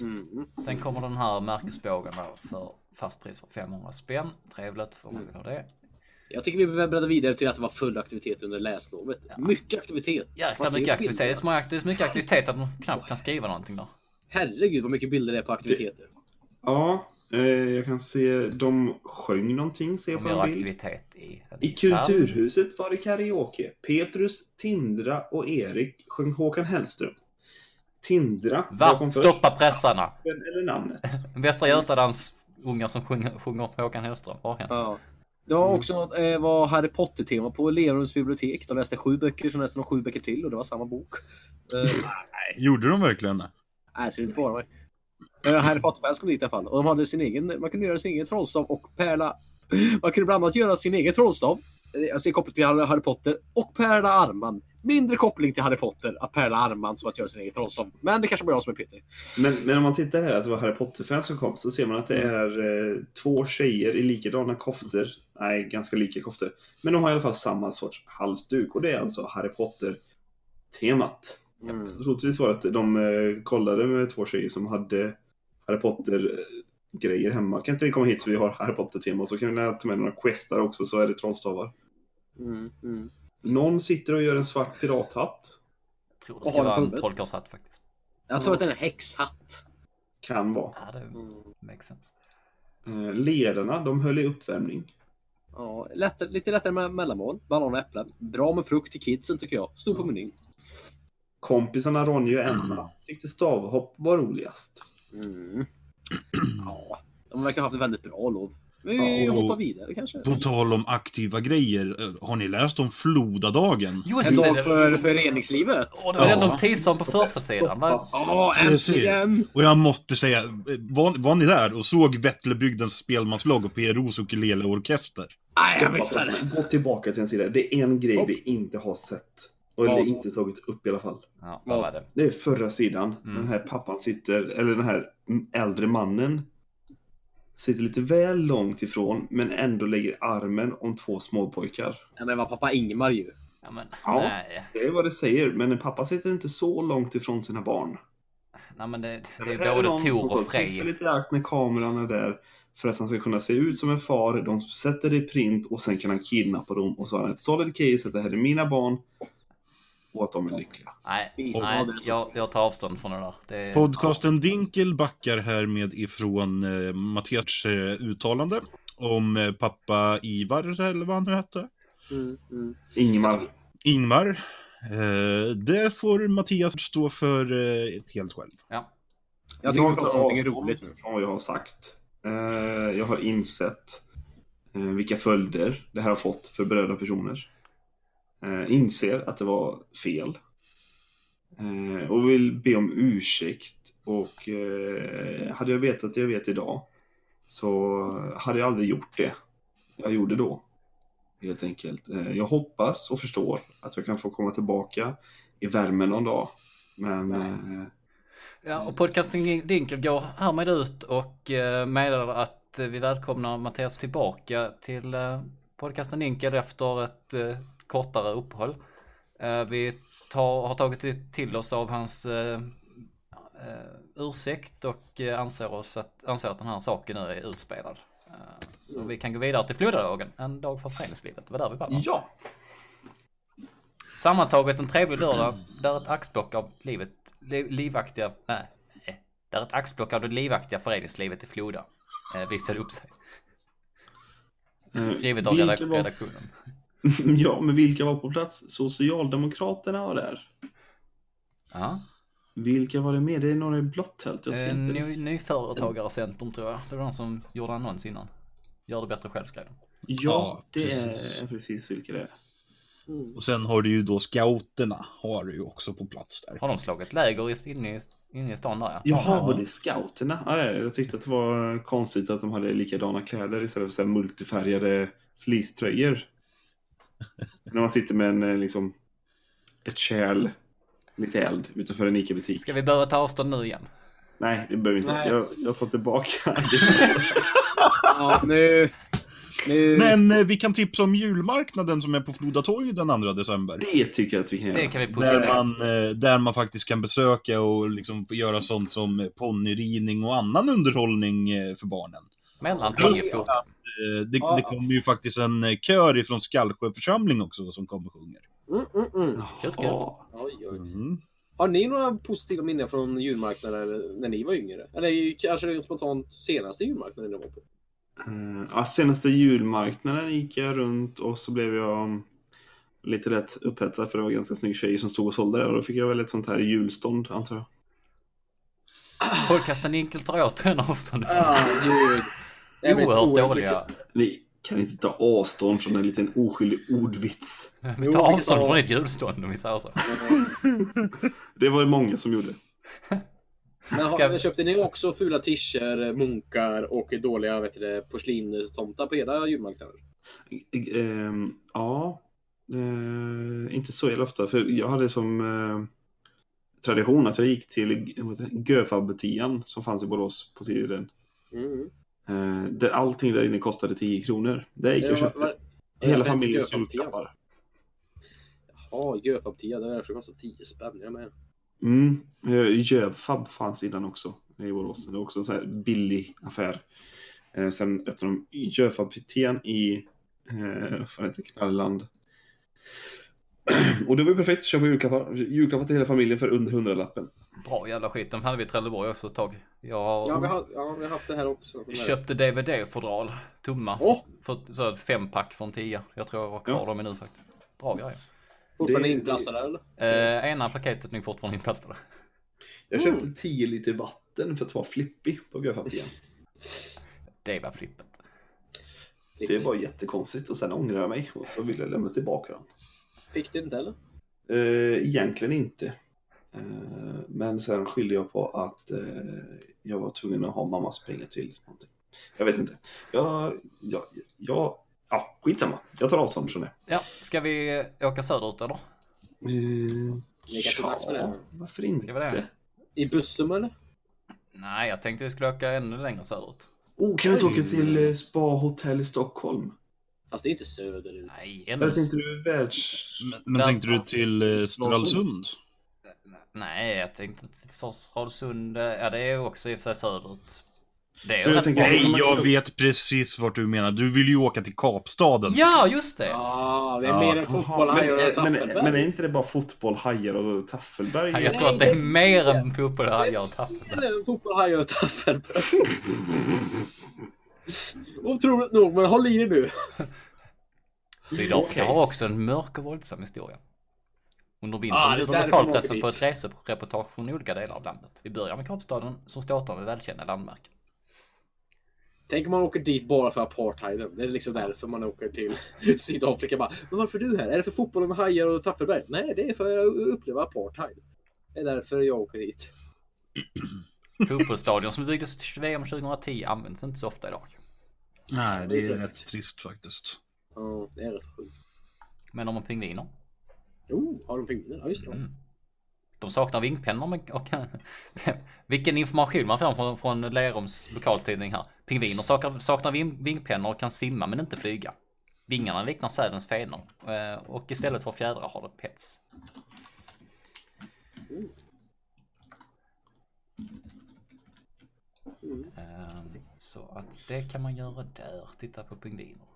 Mm. Sen kommer den här märkesbågen där för fast pris av 500 spänn. Trevligt för man vill ha det. Jag tycker vi bläddrar vidare till att det var full aktivitet under läslovet. Mycket aktivitet. Jäkla Man ser mycket aktivitet. Det är så många- det är så mycket aktivitet att man knappt kan skriva någonting där. Herregud vad mycket bilder det är på aktiviteter. Ja, eh, jag kan se. De sjöng någonting, ser jag på en bild. aktivitet i I. Kulturhuset var det karaoke. Petrus, Tindra och Erik sjöng Håkan Hellström. Tindra Va? Stoppa pressarna! Eller namnet. Västra Götalands ungar som sjunger, sjunger Håkan Hellström. Vad har hänt? Ja. Det var också eh, var Harry Potter-tema på Lerums bibliotek. De läste sju böcker, så läste de sju böcker till och det var samma bok. Eh, Gjorde de verkligen det? Nej, så det inte förvåna mig. Eh, Harry Potter-fans kom dit i alla fall. Och de hade sin egen, man kunde göra sin egen trollstav och pärla. Man kunde bland annat göra sin egen trollstav. Eh, Alltså kopplat till Harry Potter. Och pärla armband. Mindre koppling till Harry Potter att pärla armband som att göra sin egen trollstav. Men det kanske bara jag som är Peter. Men, men om man tittar här att det var Harry Potter-fans som kom så ser man att det Mm. är eh, två tjejer i likadana koftor. Nej, ganska lika koftor. Men de har i alla fall samma sorts halsduk och det är alltså Harry Potter-temat. Mm. Så troligtvis var det att de eh, kollade med två tjejer som hade Harry Potter-grejer hemma. Kan inte ni komma hit så vi har Harry Potter-tema? Och så kan vi ta med några questar också så är det trollstavar. Mm, mm. Någon sitter och gör en svart pirathatt. Jag tror det ska vara en trollkarlshatt faktiskt. Jag tror att det är en häxhatt. Kan vara. Ja, det Mm. makes sense. Eh, ledarna, de höll i uppvärmning. Ja, lätt, lite lättare med mellanmål. Banan och äpplen. Bra med frukt till kidsen tycker jag. Stod på menyn. Kompisarna Ronja och Emma tyckte stavhopp var roligast. Mm. Ja, de verkar ha haft ett väldigt bra lov. Vi Ja, hoppar vidare kanske. På tal om aktiva grejer, eh, har ni läst om Flodadagen? Just En det! dag för föreningslivet. Åh, det var den Ja. de teasade om på första sidan. Ja, äntligen! Och jag måste säga, eh, var, var ni där och såg Vättlebygdens spelmanslag och PROs ukuleleorkester? Nej, jag missade. Gå tillbaka till en sida. Det är en grej vi inte har sett. Och eller inte tagit upp i alla fall. Ja, vad var det? Det är förra sidan. Mm. Den här pappan sitter, eller den här äldre mannen sitter lite väl långt ifrån men ändå lägger armen om två småpojkar. Ja, men det var pappa Ingmar ju. Ja, men, Ja. nej. Det är vad det säger, men en pappa sitter inte så långt ifrån sina barn. nej, men det, det här är både Tor och Frej. tillfälligt i akt när kameran är där för att han ska kunna se ut som en far. De sätter det i print och sen kan han kidnappa dem och så har han ett solid case att det här är mina barn och att de är lyckliga. Nej, nej jag, jag tar avstånd från det där. Det är, Podcasten Dinkel backar härmed ifrån eh, Mattias eh, uttalande om eh, pappa Ivar, eller vad han nu hette. Mm, mm. Ingmar. Ingmar. Eh, det får Mattias stå för eh, helt själv. Ja. Jag tycker vi tar någonting roligt nu. Från vad jag har sagt. Eh, jag har insett eh, vilka följder det här har fått för berörda personer. Eh, inser att det var fel. Eh, och vill be om ursäkt. Och eh, hade jag vetat det jag vet idag så hade jag aldrig gjort det jag gjorde då. Helt enkelt. Eh, jag hoppas och förstår att jag kan få komma tillbaka i värmen någon dag. Men eh, Ja, och podcasten Dinkel går härmed ut och eh, meddelar att eh, vi välkomnar Mattias tillbaka till eh, podcasten Dinkel efter ett eh, kortare uppehåll. Eh, vi tar, har tagit till oss av hans eh, eh, ursäkt och anser, oss att, anser att den här saken nu är utspelad. Så vi kan gå vidare till Flodadagen, en dag för föreningslivet. Det var där vi var. va? ja. Sammantaget en trevlig lördag där ett axplock av livet, li, livaktiga, nej, där ett axplock av det livaktiga föreningslivet i Floda eh, visade upp sig. Skrivet av redaktionen. ja, men vilka var på plats? Socialdemokraterna var där. Ja. Vilka var det med? Det är några i blått tält. Jag ser Eh, inte. ny, Nyföretagarcentrum tror jag. Det var de som gjorde annons innan. Gör det bättre själv skrev de. Ja, Ja, det precis. är precis vilka det är. Mm. Och sen har du ju då scouterna, har du ju också på plats där. Har de slagit läger i- inne i, inne i stan där ja? Jaha, Ja. var det scouterna? Ah, ja, jag tyckte att det var konstigt att de hade likadana kläder istället för så här multifärgade fleecetröjor. När man sitter med en, eh, liksom, ett kärl, lite eld, utanför en ICA-butik. Ska vi börja ta avstånd nu igen? Nej, det behöver vi inte. Nej. Jag, jag tar tillbaka. Ja, nu... nu... Men eh, vi kan tipsa om julmarknaden som är på Floda torg den 2 december. Det tycker jag att vi kan Det göra. kan vi Där man, eh, där man faktiskt kan besöka och liksom göra sånt som ponnyridning och annan underhållning eh, för barnen. Mellan 10 och 14. Eh, Det, det kommer ju faktiskt en eh, kör ifrån Skallsjö församling också som kommer och sjunger. Mm, mm, mm. Kul, kul. Oj, oj. Mm. Har ni några positiva minnen från julmarknaden när ni var yngre? Eller kanske det spontant senaste julmarknaden ni var på? Eh, ja, senaste julmarknaden gick jag runt och så blev jag um, lite rätt upphetsad för det var ganska snygg tjej som stod och sålde där och då fick jag väl ett sånt här julstånd antar jag. Podcasten Inkel tar återigen avstånd ifrån. Ah, Jag vet Oerhört dåliga. Ni kan inte ta avstånd från en liten oskyldig ordvits. Vi tar avstånd från ditt julstånd om vi säger så. Det var det många som gjorde. Men har, Ska- köpte ni också fula tischer, munkar och dåliga vet du, det, porslinstomtar på era julmarknader? Ehm, ja, eh, inte så jävla ofta. För jag hade som eh, tradition att jag gick till Göfabutian som fanns i Borås på tiden. Mm. Eh, där allting där inne kostade 10 kronor. Där gick jag och köpte hela familjens julklappar. Ja, Göfabtia. Det var därför det kostade 10 spänn. Jag med. Mm. Eh, Göfab fanns innan också i Borås. Det var också en sån här billig affär. Eh, sen öppnade de Göfabutian i eh, fan heter det? Och det var ju perfekt att köpa julklappar, julklappar till hela familjen för under hundralappen. Bra jävla skit. Den hade vi i Trelleborg också ett tag. Jag Ja, vi har, ja, vi har haft det här också. köpte DVD-fodral. Tomma. Åh! För så ett fempack från 10. Jag tror jag har kvar Ja. dem nu faktiskt. Bra grejer. Fortfarande Det- inplastade eller? Eh, ena paketet är fortfarande inplastade. Jag köpte 10 liter vatten för att vara flippig på Göfabutian. Det var flippet. Det var jättekonstigt och sen ångrade jag mig och så ville jag lämna tillbaka den. Fick det inte eller? Eh, egentligen inte. Eh, men sen skyllde jag på att eh, jag var tvungen att ha mammas pengar till någonting. Jag vet inte. Jag, jag, jag, ja, skitsamma. Jag tar avstånd från det. Ja, ska vi åka söderut eller? Eh, det. varför inte? Ska vi det? I bussen eller? Nej, jag tänkte vi skulle åka ännu längre söderut. Oh, kan vi inte åka till eh, Spa Hotel i Stockholm? Fast det är inte söderut. Nej, ännu... Eller tänkte du världs... Men, men tänkte du till Stralsund? Nej, jag tänkte inte till Stralsund. Ja, det är också i och för sig söderut. Det är jag tänker- bra. Nej, jag vet precis vart du menar. Du vill ju åka till Kapstaden. Ja, just det! Ja, det är mer än fotboll, men, hajar och eh, men, Taffelberg. men är inte det bara fotboll, hajar och Taffelberg? Ja, jag tror Nej, att det är det- mer än fotboll, hajar och taffel. Eller fotboll, hajar och Taffelberg. Otroligt nog, men håll i dig nu. Sydafrika Okej. har också en mörk och våldsam historia. Under vintern Ah, bjuder lokalpressen på ett resereportage från olika delar av landet. Vi börjar med Kapstaden som ståtar med välkända landmärken. Tänk om man åker dit bara för apartheiden. Det är liksom därför man åker till Sydafrika. Bara, men varför är du här? Är det för fotbollen, hajar och Taffelberg? Nej, det är för att uppleva apartheid. Det är därför jag åker dit. Fotbollsstadion som byggdes till VM 2010 används inte så ofta idag. Nej, det är det är rätt trist faktiskt. Ja, det är rätt sjukt. Men de har pingviner. Oh, har de pingviner? Ja, just det. Mm. De saknar vingpennor men- och vilken information man får från, från Lerums lokaltidning här. Pingviner saknar, saknar ving, vingpennor och kan simma men inte flyga. Vingarna liknar sälens fenor eh, och istället för fjädrar har det pets. Mm. Eh, Så att det kan man göra där. Titta på pingviner.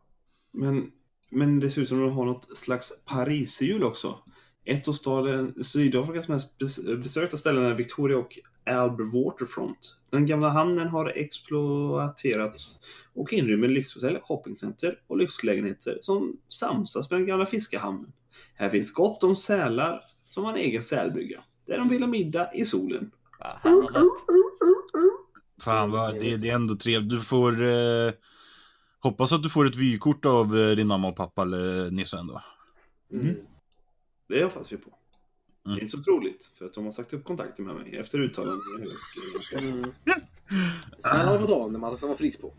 Men, men det ser ut som att de har något slags pariserhjul också. Ett av staden, Sydafrikas mest bes- besökta ställen är Victoria och Albert Waterfront. Den gamla hamnen har exploaterats och inrymmer lyxhotell, shoppingcenter och lyxlägenheter som samsas med den gamla fiskehamnen. Här finns gott om sälar som har en egen sälbrygga. Där de vill ha middag i solen. Fan vad, det, det är ändå trevligt. Du får eh, hoppas att du får ett vykort av eh, din mamma och pappa eller Nisse ändå. Mm. Det hoppas vi på. Det Mm. är inte så troligt, för att de har sagt upp kontakten med mig efter uttalanden. Mm. Smäll har fått av när man får vara frisk på.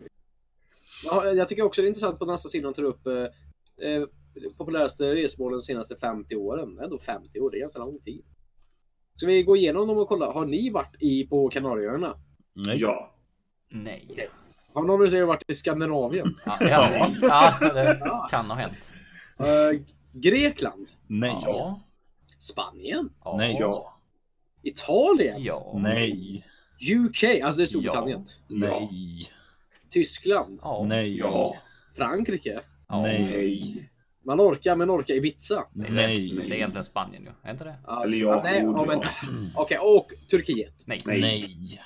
Ja, Jag tycker också det är intressant på nästa sidan tar upp eh, eh, populäraste resmålen de senaste 50 åren. Ändå 50 år, det är ganska lång tid. Ska vi gå igenom dem och kolla, har ni varit i på Kanarieöarna? Nej. Ja. Nej. Har någon av er varit i Skandinavien? Ja, ja, ja, det kan ha hänt. Eh, Grekland? Nej. Ja. Spanien? Nej. Ja. Italien? Ja. Nej. UK? Alltså det är Storbritannien. Nej. Tyskland? Ja. Nej. Ja. Frankrike? Ja. Nej. Nej. Mallorca, Menorca, Ibiza? Det är, Nej. Det är egentligen Spanien ju. Är inte det? Ja, Eller ja, nej, ja, men. Okej, och Turkiet. Nej. Nej.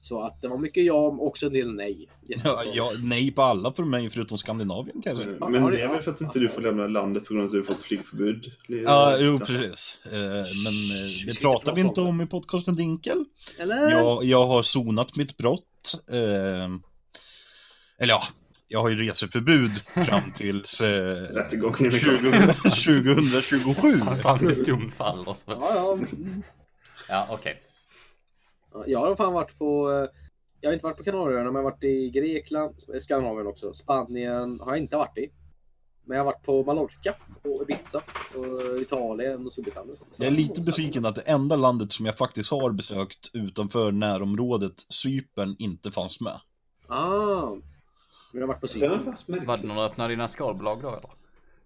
Så att det var mycket ja, och också en del nej. Ja, ja, nej på alla för mig förutom Skandinavien kan jag säga. Ja, Men det är väl för att inte du får lämna landet på grund av att du fått flygförbud? Ja, jo precis. Eh, men eh, det pratar vi inte om i podcasten Dinkel. Eller? Jag, jag har sonat mitt brott. Eh, eller ja, jag har ju reseförbud fram tills eh, Rättegången är klar. 20, 2027. Fan, så dum fall. och så. Ja, ja. Ja, okej. Ja, Jag har fan varit på... eh, Jag har inte varit på Kanarieöarna, men jag har varit i Grekland, Skandinavien också. Spanien har jag inte varit i. Men jag har varit på Mallorca, och Ibiza, och Italien och Storbritannien. Så- Jag är lite besviken att det enda landet som jag faktiskt har besökt utanför närområdet, Cypern, inte fanns med. Ah. Men jag har varit på Cypern. Var det någon som öppnade dina skalbolag då eller?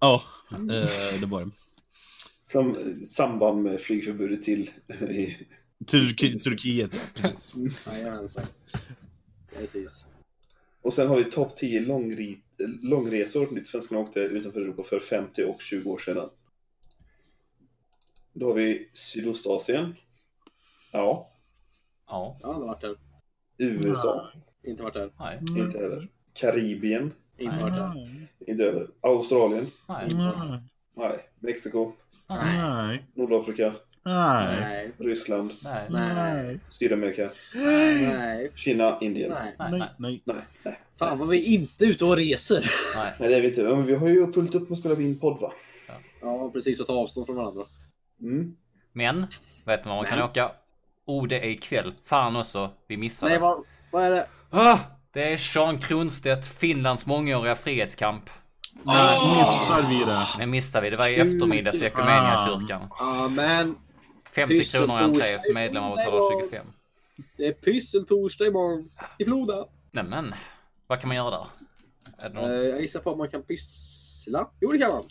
Ja, eh, det var det. Som samband med flygförbudet till... i- Turki- Turkiet, precis. Jajamensan. Precis. Och sen har vi topp 10 långri... långresor dit svenskarna åkte utanför Europa för 50 och 20 år sedan. Då har vi Sydostasien. Ja. Ja. Jag har aldrig varit där. USA. Inte varit där. Nej. Inte heller. Karibien. Inte varit där. Inte heller. Australien. Nej. Nej, Nej. Mexiko. Nej, Nordafrika. Nej, Nej. Ryssland. Nej. Nej. Sydamerika. Nej. Kina. Indien. Nej. Nej. nej, Nej. nej. Nej. Nej. Fan vad vi inte är ute och reser. Nej. Nej, det är vi inte. Ja, men vi har ju fullt upp med att spela in podd, va? Ja, precis. Och ta avstånd från varandra. Mm. Men, vet ni vad man kan Men. åka? Oh, det är ikväll. Fan också, vi missade. Nej, vad, vad är det? Ah, det är Sean Kronstedt, Finlands mångåriga frihetskamp. När missar vi det? Det missade vi. Det var i eftermiddags i Equmeniakyrkan. Ja, men 50 kronor entré Pysseltorsdag för medlemmar betalar 25. det är pysseltorsdag imorgon i Floda. Nej men, vad kan man göra där? Är det Eh, någon... Jag gissar på att man kan pyssla. Jo, det kan man.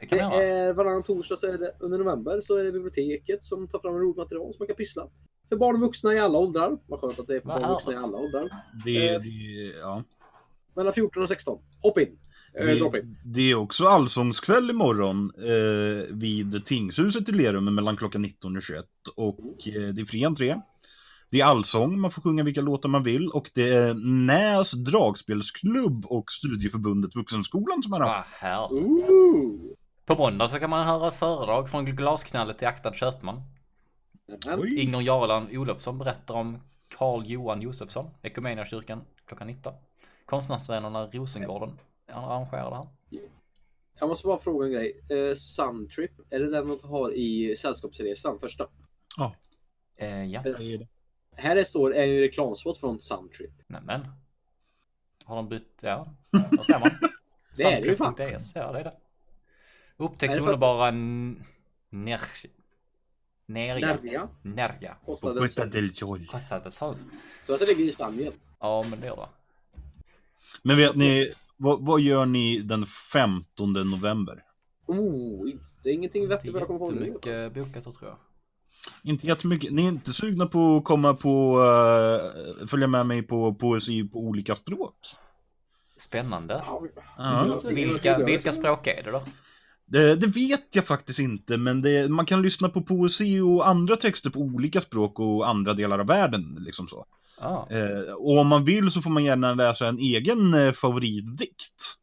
Det kan man göra. är varannan torsdag så är det under november så är det biblioteket som tar fram roligt material som man kan pyssla. För barn och vuxna i alla åldrar. Vad skönt att det är för barn och vuxna i alla åldrar. Det, Eh, det, ja. Mellan 14 och 16. Hopp in. Eh, det, det är också allsångskväll imorgon eh, vid Tingshuset i Lerum mellan klockan 19 och 21. Och eh, det är fri entré. Det är allsång, man får sjunga vilka låtar man vill. Och det är Näs dragspelsklubb och Studieförbundet Vuxenskolan som Vad härligt. Ooh. På måndag så kan man höra ett föredrag från glasknallet till aktad köpman. Oj. Inger Jarland Olofsson berättar om Carl Johan Josefsson, Equmeniakyrkan klockan 19. Konstnärsvännerna Rosengården arrangerar det här. jag måste bara fråga en grej. Eh, Suntrip, är det den de har i Sällskapsresan? Första? Eh, ja, Här det står är ju reklamspot från Suntrip. nämen. Har de bytt? Ja, där ser man. Det är det ju fan. Samtrip.es, ja det är det. Är Upptäck det för att- underbara. Nerja. Nerja. Nerja. Costa del Sol. Costa del Sol. Så alltså ligger i Spanien. Ja, men det gör det. Men vet ni, vad, vad gör ni den 15 november? Oh, inte ingenting vettigt vad jag kommer på nu. jättemycket bokat tror jag. Inte jättemycket. Ni är inte sugna på att komma på, uh, följa med mig på poesi på olika språk? Spännande. Ja, Ja. Vilka, vilka språk är det då? Det, det vet jag faktiskt inte, men det, man kan lyssna på poesi och andra texter på olika språk och andra delar av världen. Liksom så. Ah. Och om man vill så får man gärna läsa en egen eh, favoritdikt.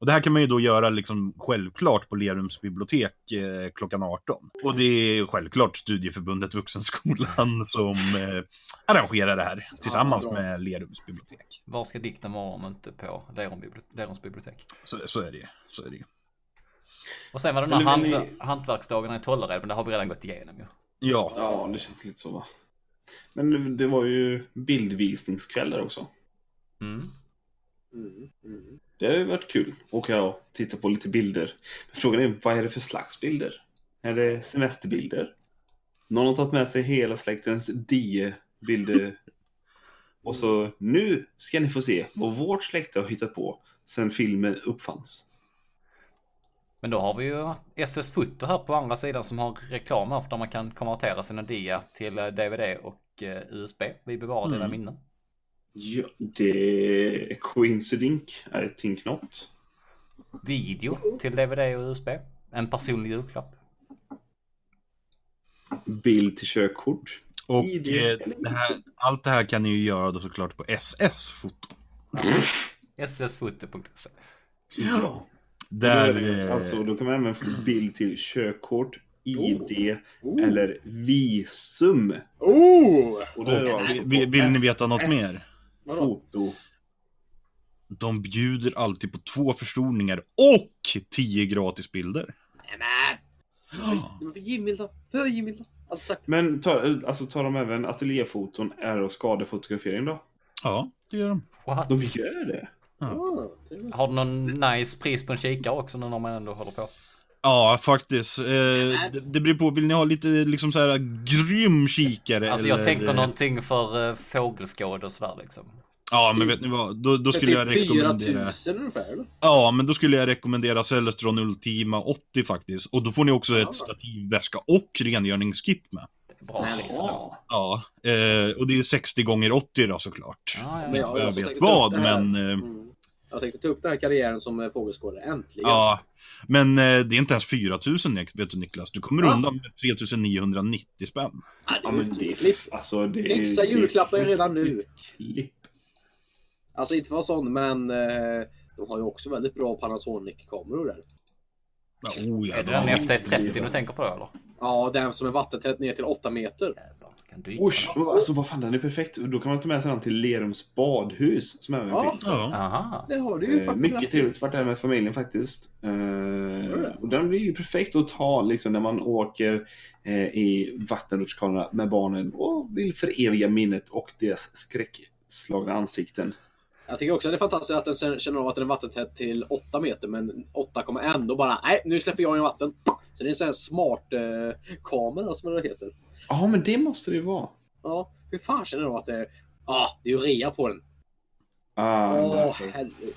Och det här kan man ju då göra liksom självklart på Lerums bibliotek eh, klockan 18. Och det är självklart Studieförbundet Vuxenskolan som eh, arrangerar det här tillsammans Ja, med Lerums bibliotek. Var ska dikten vara om inte på Lerum bibli- Lerums bibliotek? Så, så är det. Så är det. Och sen var det den här hantverksdagarna i Tollered, men det har vi redan gått igenom ju. Ja, Ja, det känns lite så va. Men det var ju bildvisningskvällar också. Mm. Mm, mm. Det har ju varit kul. Åka och titta på lite bilder. Men frågan är, vad är det för slags bilder? Är det semesterbilder? Någon har tagit med sig hela släktens die-bilder. Och så, nu ska ni få se vad vårt släkte har hittat på sedan filmen uppfanns. Men då har vi ju SS Foto här på andra sidan som har reklam här där man kan konvertera sina dia till eh, DVD och eh, USB. Vi bevarar dina Mm. minnen. Ja, det är coincidink, I think not. Video till DVD och USB. En personlig julklapp. Bild till körkort. och eh, det här, allt det här kan ni ju göra då såklart på SS-foto. ssfoto.se. Ja. Där, eh, alltså, då kan man även få bild till körkort, ID Oh. eller visum. Oh! Och och, alltså vill, vill ni veta något S- mer? Foto. De bjuder alltid på två förstoringar och tio gratis bilder. Nämen! Var för givmilda. För givmilda. Allt sagt. Men tar, alltså, tar de även ateljéfoton, är och skadefotografering då? Ja, det gör de. What? De gör det? Ah. Har du någon nice pris på en kikare också när man ändå håller på? Ja, faktiskt. Eh, det, det beror på, vill ni ha lite liksom så här grym kikare? Alltså jag eller, tänker eh, någonting för uh, fågelskåd och sådär liksom. Ja, men vet ni vad? Då, då skulle jag typ 4 rekommendera... 000 ungefär? Ja, men då skulle jag rekommendera Celestron Ultima 80 faktiskt. Och då får ni också Ja. ett stativväska och rengöringskit med. Bra ja. ändå. Ja, eh, och det är 60 gånger 80 då såklart. Ja, ja, jag- jag vet vad, men... Eh, Mm. Jag tänkte ta upp den här karriären som eh, fågelskådare. Äntligen. ja, men eh, det är inte ens 4000 vet du Niklas. Du kommer Ja. undan med 3990 spänn. Ja, men det är... Klipp. Alltså, det är Fixa det julklappar redan nu. Klipp. Alltså inte för att vara sån, men eh, de har ju också väldigt bra Panasonic-kameror där. Oh, ja, Är det de den har- FT30 du tänker på då eller? Ja, den som är vattentät ner till 8 meter. Usch, alltså vad fan, den är perfekt. Då kan man ta med sig den till Lerums badhus som även Ja. finns. Ja. Aha. Det har du ju Eh, faktiskt mycket trevligt varit där med familjen faktiskt. Eh, det? och den blir ju perfekt att ta liksom, när man åker eh, i vattenrutschkanorna med barnen och vill föreviga minnet och deras skräckslagna ansikten. Jag tycker också att det är fantastiskt att den känner av att den är vattentät till 8 meter, men 8 kommer ändå bara, nej, nu släpper jag in vatten. Så det är en sån här smart eh, kamera som det heter. Ja, men det måste det ju vara. Ja, hur fan känner du att det är? Ah, det är ju rea på den. Ah, Åh, helvete.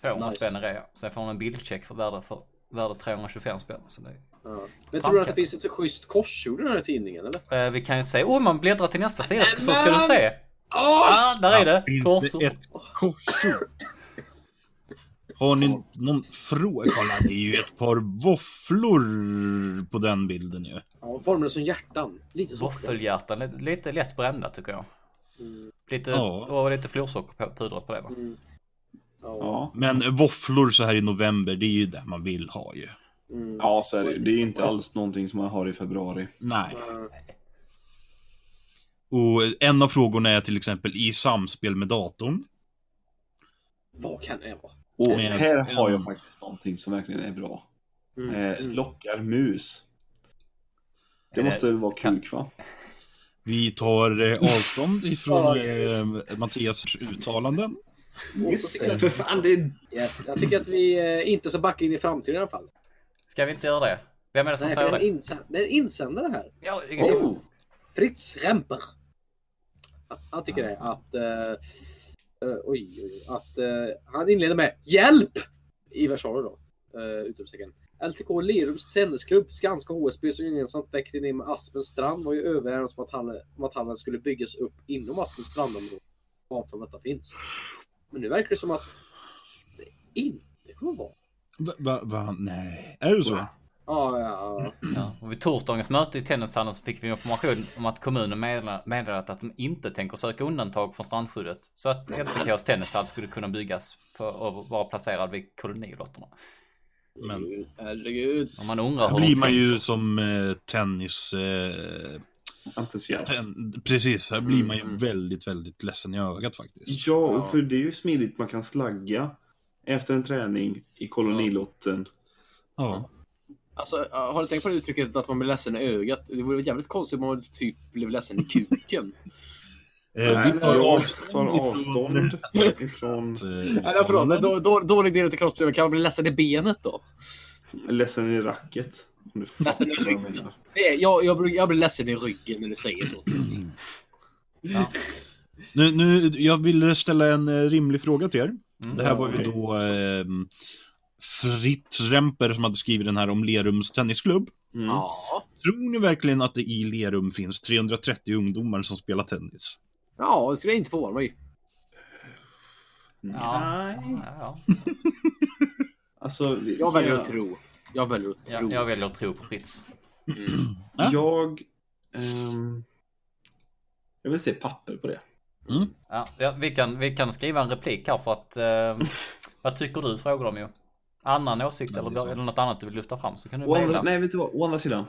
200 Nice. spänn är det. Sen får man en bildcheck för värde, för värde 325 spänn. Så det... Ja. Men tror du att det finns ett schysst korsord i den här tidningen, eller? eh, vi kan ju se, oh man bläddrar till nästa sida så, så ska du se. Ah, där är det! Finns Korsord. det ett korsord? Har ni någon fråga? Kolla, det är ju ett par våfflor på den bilden ju. Ja, formen som hjärtan. Lite. Våffelhjärtan, lite, lite lätt brända tycker jag. Mm, Lite, Ja. Och lite florsocker på, det va? mm. Ja. Ja. Men våfflor så här i november, det är ju det man vill ha ju. Mm. ja, så är det Det är ju inte alls någonting som man har i februari. Nej. Och en av frågorna är till exempel i samspel med datorn. Vad kan det vara? Och Med här en- har jag faktiskt någonting som verkligen är bra. Mm. Eh, mm. lockar mus. Det Är måste vara kuk va? Vi tar eh, avstånd ifrån eh, Mattias uttalanden. Yes, för fan, det är... Yes. Jag tycker att vi eh, inte ska backa in i framtiden i alla fall. Ska vi inte göra det? Vem är det som Nej, säger det? det är en insändare här. Ja, det är Oh. Fritz Remper. Han tycker det. Att... eh, oj, oj, att eh, han inleder med Hjälp! I versaler då. Uh, utropstecken. LTK Lerums tennisklubb, Skanska HSB som gemensamt väckte in med Aspens strand var ju överens om att, hallen, om att hallen skulle byggas upp inom Aspens strandområde. Avtal om detta finns. Men nu verkar det som att det inte kommer vara. Va, va, va? Nej, är det så? Ja, ja, ja. Ja. Och vid torsdagens möte i tennishallen så fick vi information om att kommunen meddelat att de inte tänker söka undantag från strandskyddet. Så att LPKs tennishall skulle kunna byggas på, och vara placerad vid kolonilotterna. Men Herregud. Om man undrar hur blir man tänker. ju som eh, tennis... Eh, Entusiast. ten, precis, här blir man ju Mm. väldigt, väldigt ledsen i ögat faktiskt. Ja, Ja. och för det är ju smidigt. Man kan slagga efter en träning i kolonilotten. Ja. Alltså, har du tänkt på det uttrycket att man blir ledsen i ögat? Det vore jävligt konstigt om man typ blev ledsen i kuken. Eh, vi tar avstånd tar ifrån- avstånd ifrån eh, Nej, förlåt. men Då, då, dålig del av kroppsdelar. Kan man bli ledsen i benet då? ledsen i racket. Ledsen i ryggen. jag, jag, blir- jag blir ledsen i ryggen när du säger så. Ja. Nu, nu, jag vill ställa en eh, rimlig fråga till er. Mm. Det här var ju då eh, Fritz Remper som hade skrivit den här om Lerums tennisklubb. Mm. Ja. Tror ni verkligen att det i Lerum finns 330 ungdomar som spelar tennis? Ja, det skulle jag inte förvåna mig. Ja. Nej. Ja, Alltså, Jag väljer ja, att tro. Jag väljer att tro. Jag, jag väljer att tro på Fritz. Mm. Ja. Jag... ehm, jag vill se papper på det. Ja, ja, vi, kan, vi kan skriva en replik här för att... Eh, vad tycker du? Frågar de ju. Annan åsikt är eller, eller något annat du vill lyfta fram så kan du Å andra, nej, vet du vad? Å andra sidan.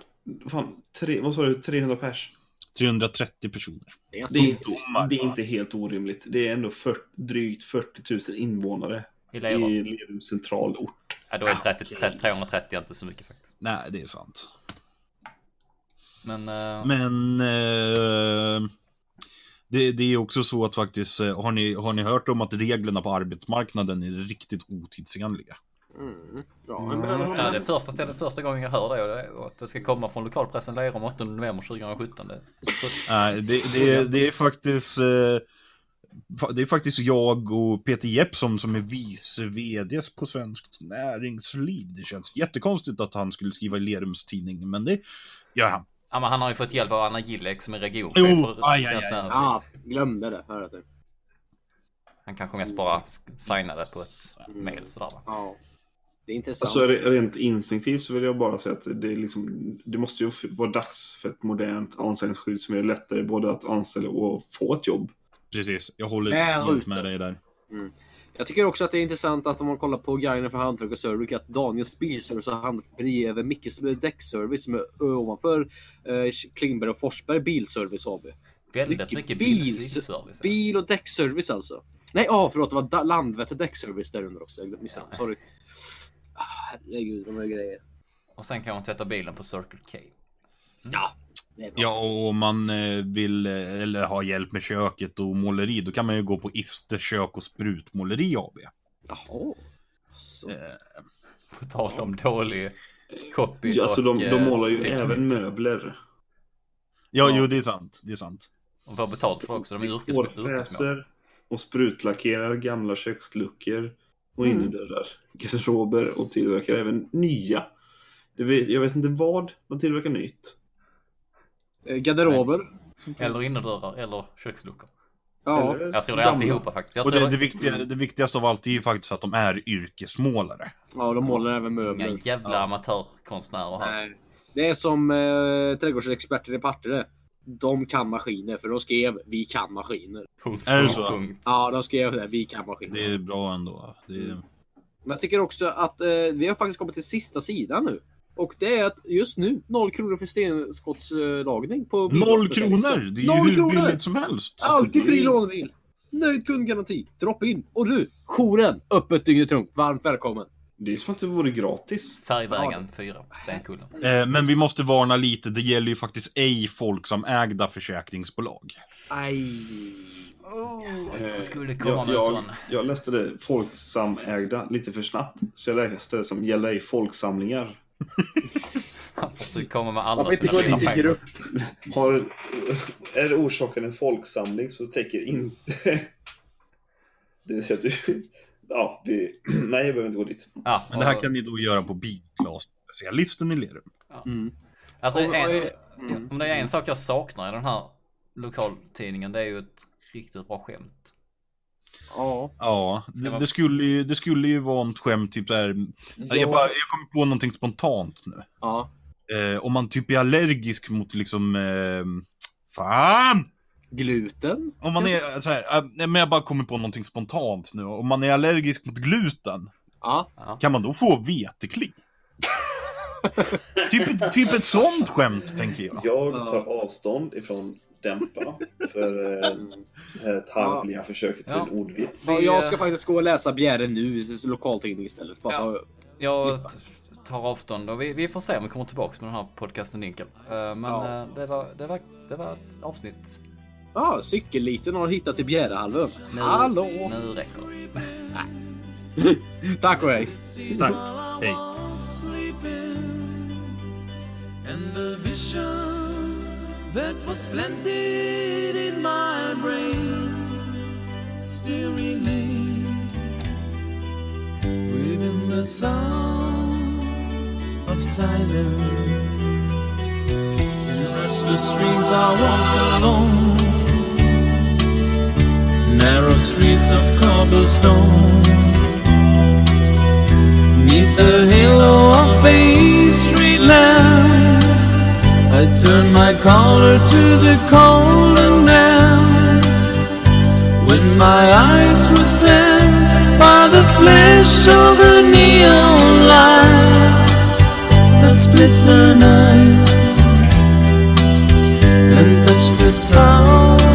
Fan, tre, vad sa du? 300 pers? 330 personer. Det är Det är, inte, det är inte helt orimligt. Det är ändå 40, drygt 40 000 invånare I Lerum. i centralort. Ja, då är 30, 30, 330 inte så mycket faktiskt. Nej, det är sant. Men... Eh, Men eh, det, det är också så att faktiskt, eh, har ni, har ni hört om att reglerna på arbetsmarknaden är riktigt otidsenliga? Mm. Ja, men, men, ja, det är första, stället, första gången jag hör det och, att det ska komma från lokalpressen Lerum 8 november 2017. Det, Nej, det, det, det är faktiskt eh, det är faktiskt jag och Peter Jeppsson som är vice VDs på Svenskt Näringsliv. Det känns jättekonstigt att han skulle skriva i Lerums tidning, men det gör han. ja, men han har ju fått hjälp av Anna Gillek som är regionchef Jo, för aj, aj, Svenskt aj. Näringsliv. ja, glömde det. Hör du. Han kanske mest bara signade på ett mail sådär va. Ja. Det är intressant. Alltså re- rent instinktivt så vill jag bara säga att det, är liksom, det måste ju vara dags för ett modernt anställningsskydd som är lättare både att anställa och få ett jobb. Precis, jag håller helt med dig där. Jag tycker också att det är intressant att om man kollar på guiden för hantverk och service att Daniels bilservice har hamnat bredvid Mickes däckservice som är ovanför eh, Klingberg och Forsberg Bilservice AB. Väldigt Mycket mycket bil- bilservice. Bil och däckservice alltså. Nej, ja förlåt, det var Landvetter däckservice där under också. Jag missade. Ja. Sorry. Herregud, de här grejer. Och sen kan man tvätta bilen på Circle K. Ja, är bra. Ja, och om man eh, vill eh, eller ha hjälp med köket och måleri, då kan man ju gå på Ister kök och sprutmåleri AB. Jaha. Så. Eh, På tal om dålig copy Ja, alltså de, och, de eh, målar ju tipsnitt. även möbler. Ja, Ja. jo, det är sant. Det är sant. Och får betalt för också. De är yrkes, yrkesmål. Hårfräser och sprutlackerar gamla köksluckor och Mm. innerdörrar. Garderober och tillverkar även nya. Det vet, jag vet inte vad de tillverkar nytt. Eh, Garderober. Eller innerdörrar eller köksluckor. Ja. Eller Jag tror det är alltihopa faktiskt. Jag Och tror det, det, viktiga, det viktigaste av allt är ju faktiskt att de är yrkesmålare. ja, de målar även Inga möbler. jävla Ja. amatörkonstnärer här. Nej. Det är som eh, trädgårdsexperter i Partille. De kan maskiner, för de skrev vi kan maskiner. Punkt, Är det så? punkt. Ja, de skrev det. Vi kan maskiner. Det är bra ändå. Det är... Men jag tycker också att eh, vi har faktiskt kommit till sista sidan nu. Och det är att just nu, noll kronor för stenskottslagning på Noll kronor! Det är ju Noll hur kronor! billigt som helst. Alltid fri lånebil! Nöjd kundgaranti. Drop in. Och du, jouren öppet dygnet runt. Varmt välkommen. Det är som att det vore gratis. Färgvägen 4, Stenkullen. Eh, men vi måste varna lite, det gäller ju faktiskt ej folksamägda försäkringsbolag. Aj. Oh, Eh, det skulle komma jag, jag, sån. jag läste det Folksamägda lite för snabbt. Så jag läste det som gäller i folksamlingar. Du kommer med alla Varför sina fina pengar. grupp? Har, är orsaken en folksamling så täcker inte... Det vill säga att du... Ja, vi... Nej, jag behöver inte gå dit. Ja, Men det här kan ni då göra på Bilglas-specialisten i Lerum. Mm. Alltså, och- en, mm. om det är en sak jag saknar i den här lokaltidningen, det är ju ett riktigt bra skämt. Ja. Ja, det, det, skulle ju, det skulle ju vara ett skämt, typ såhär. Jag, bara, jag kommer på någonting spontant nu. Ja. Eh, om man typ är allergisk mot liksom... Eh, fan! Gluten? Om man är så här, äh, men jag bara kommer på någonting spontant nu. Om man är allergisk mot gluten, Ja. Ja. kan man då få vetekli? typ, typ ett sånt skämt, tänker jag. Jag tar avstånd ifrån dämpa för eh, det här tarvliga försöket till Ja. en ordvits. Ja, Vi, jag ska faktiskt gå och läsa Bjäre nu, lokaltidning istället. Bara Ja. för... Jag tar avstånd och vi, vi får se om vi kommer tillbaka med den här podcasten Dinkel. Eh, Men Ja. eh, det, var, det, var, det var ett avsnitt. Ja, cykelliten har hittat till Bjärehalvön. Hallå! Nu räcker det. Tack och hej! Tack. Hej. And the vision that was splendid in my brain still remains within the sound of silence. In restless dreams I walk alone, narrow streets of cobblestone. Neath the halo of a street lamp, I turn my collar to the cold and damp. When my eyes were stabbed by the flash of a neon light that split the night and touched the sound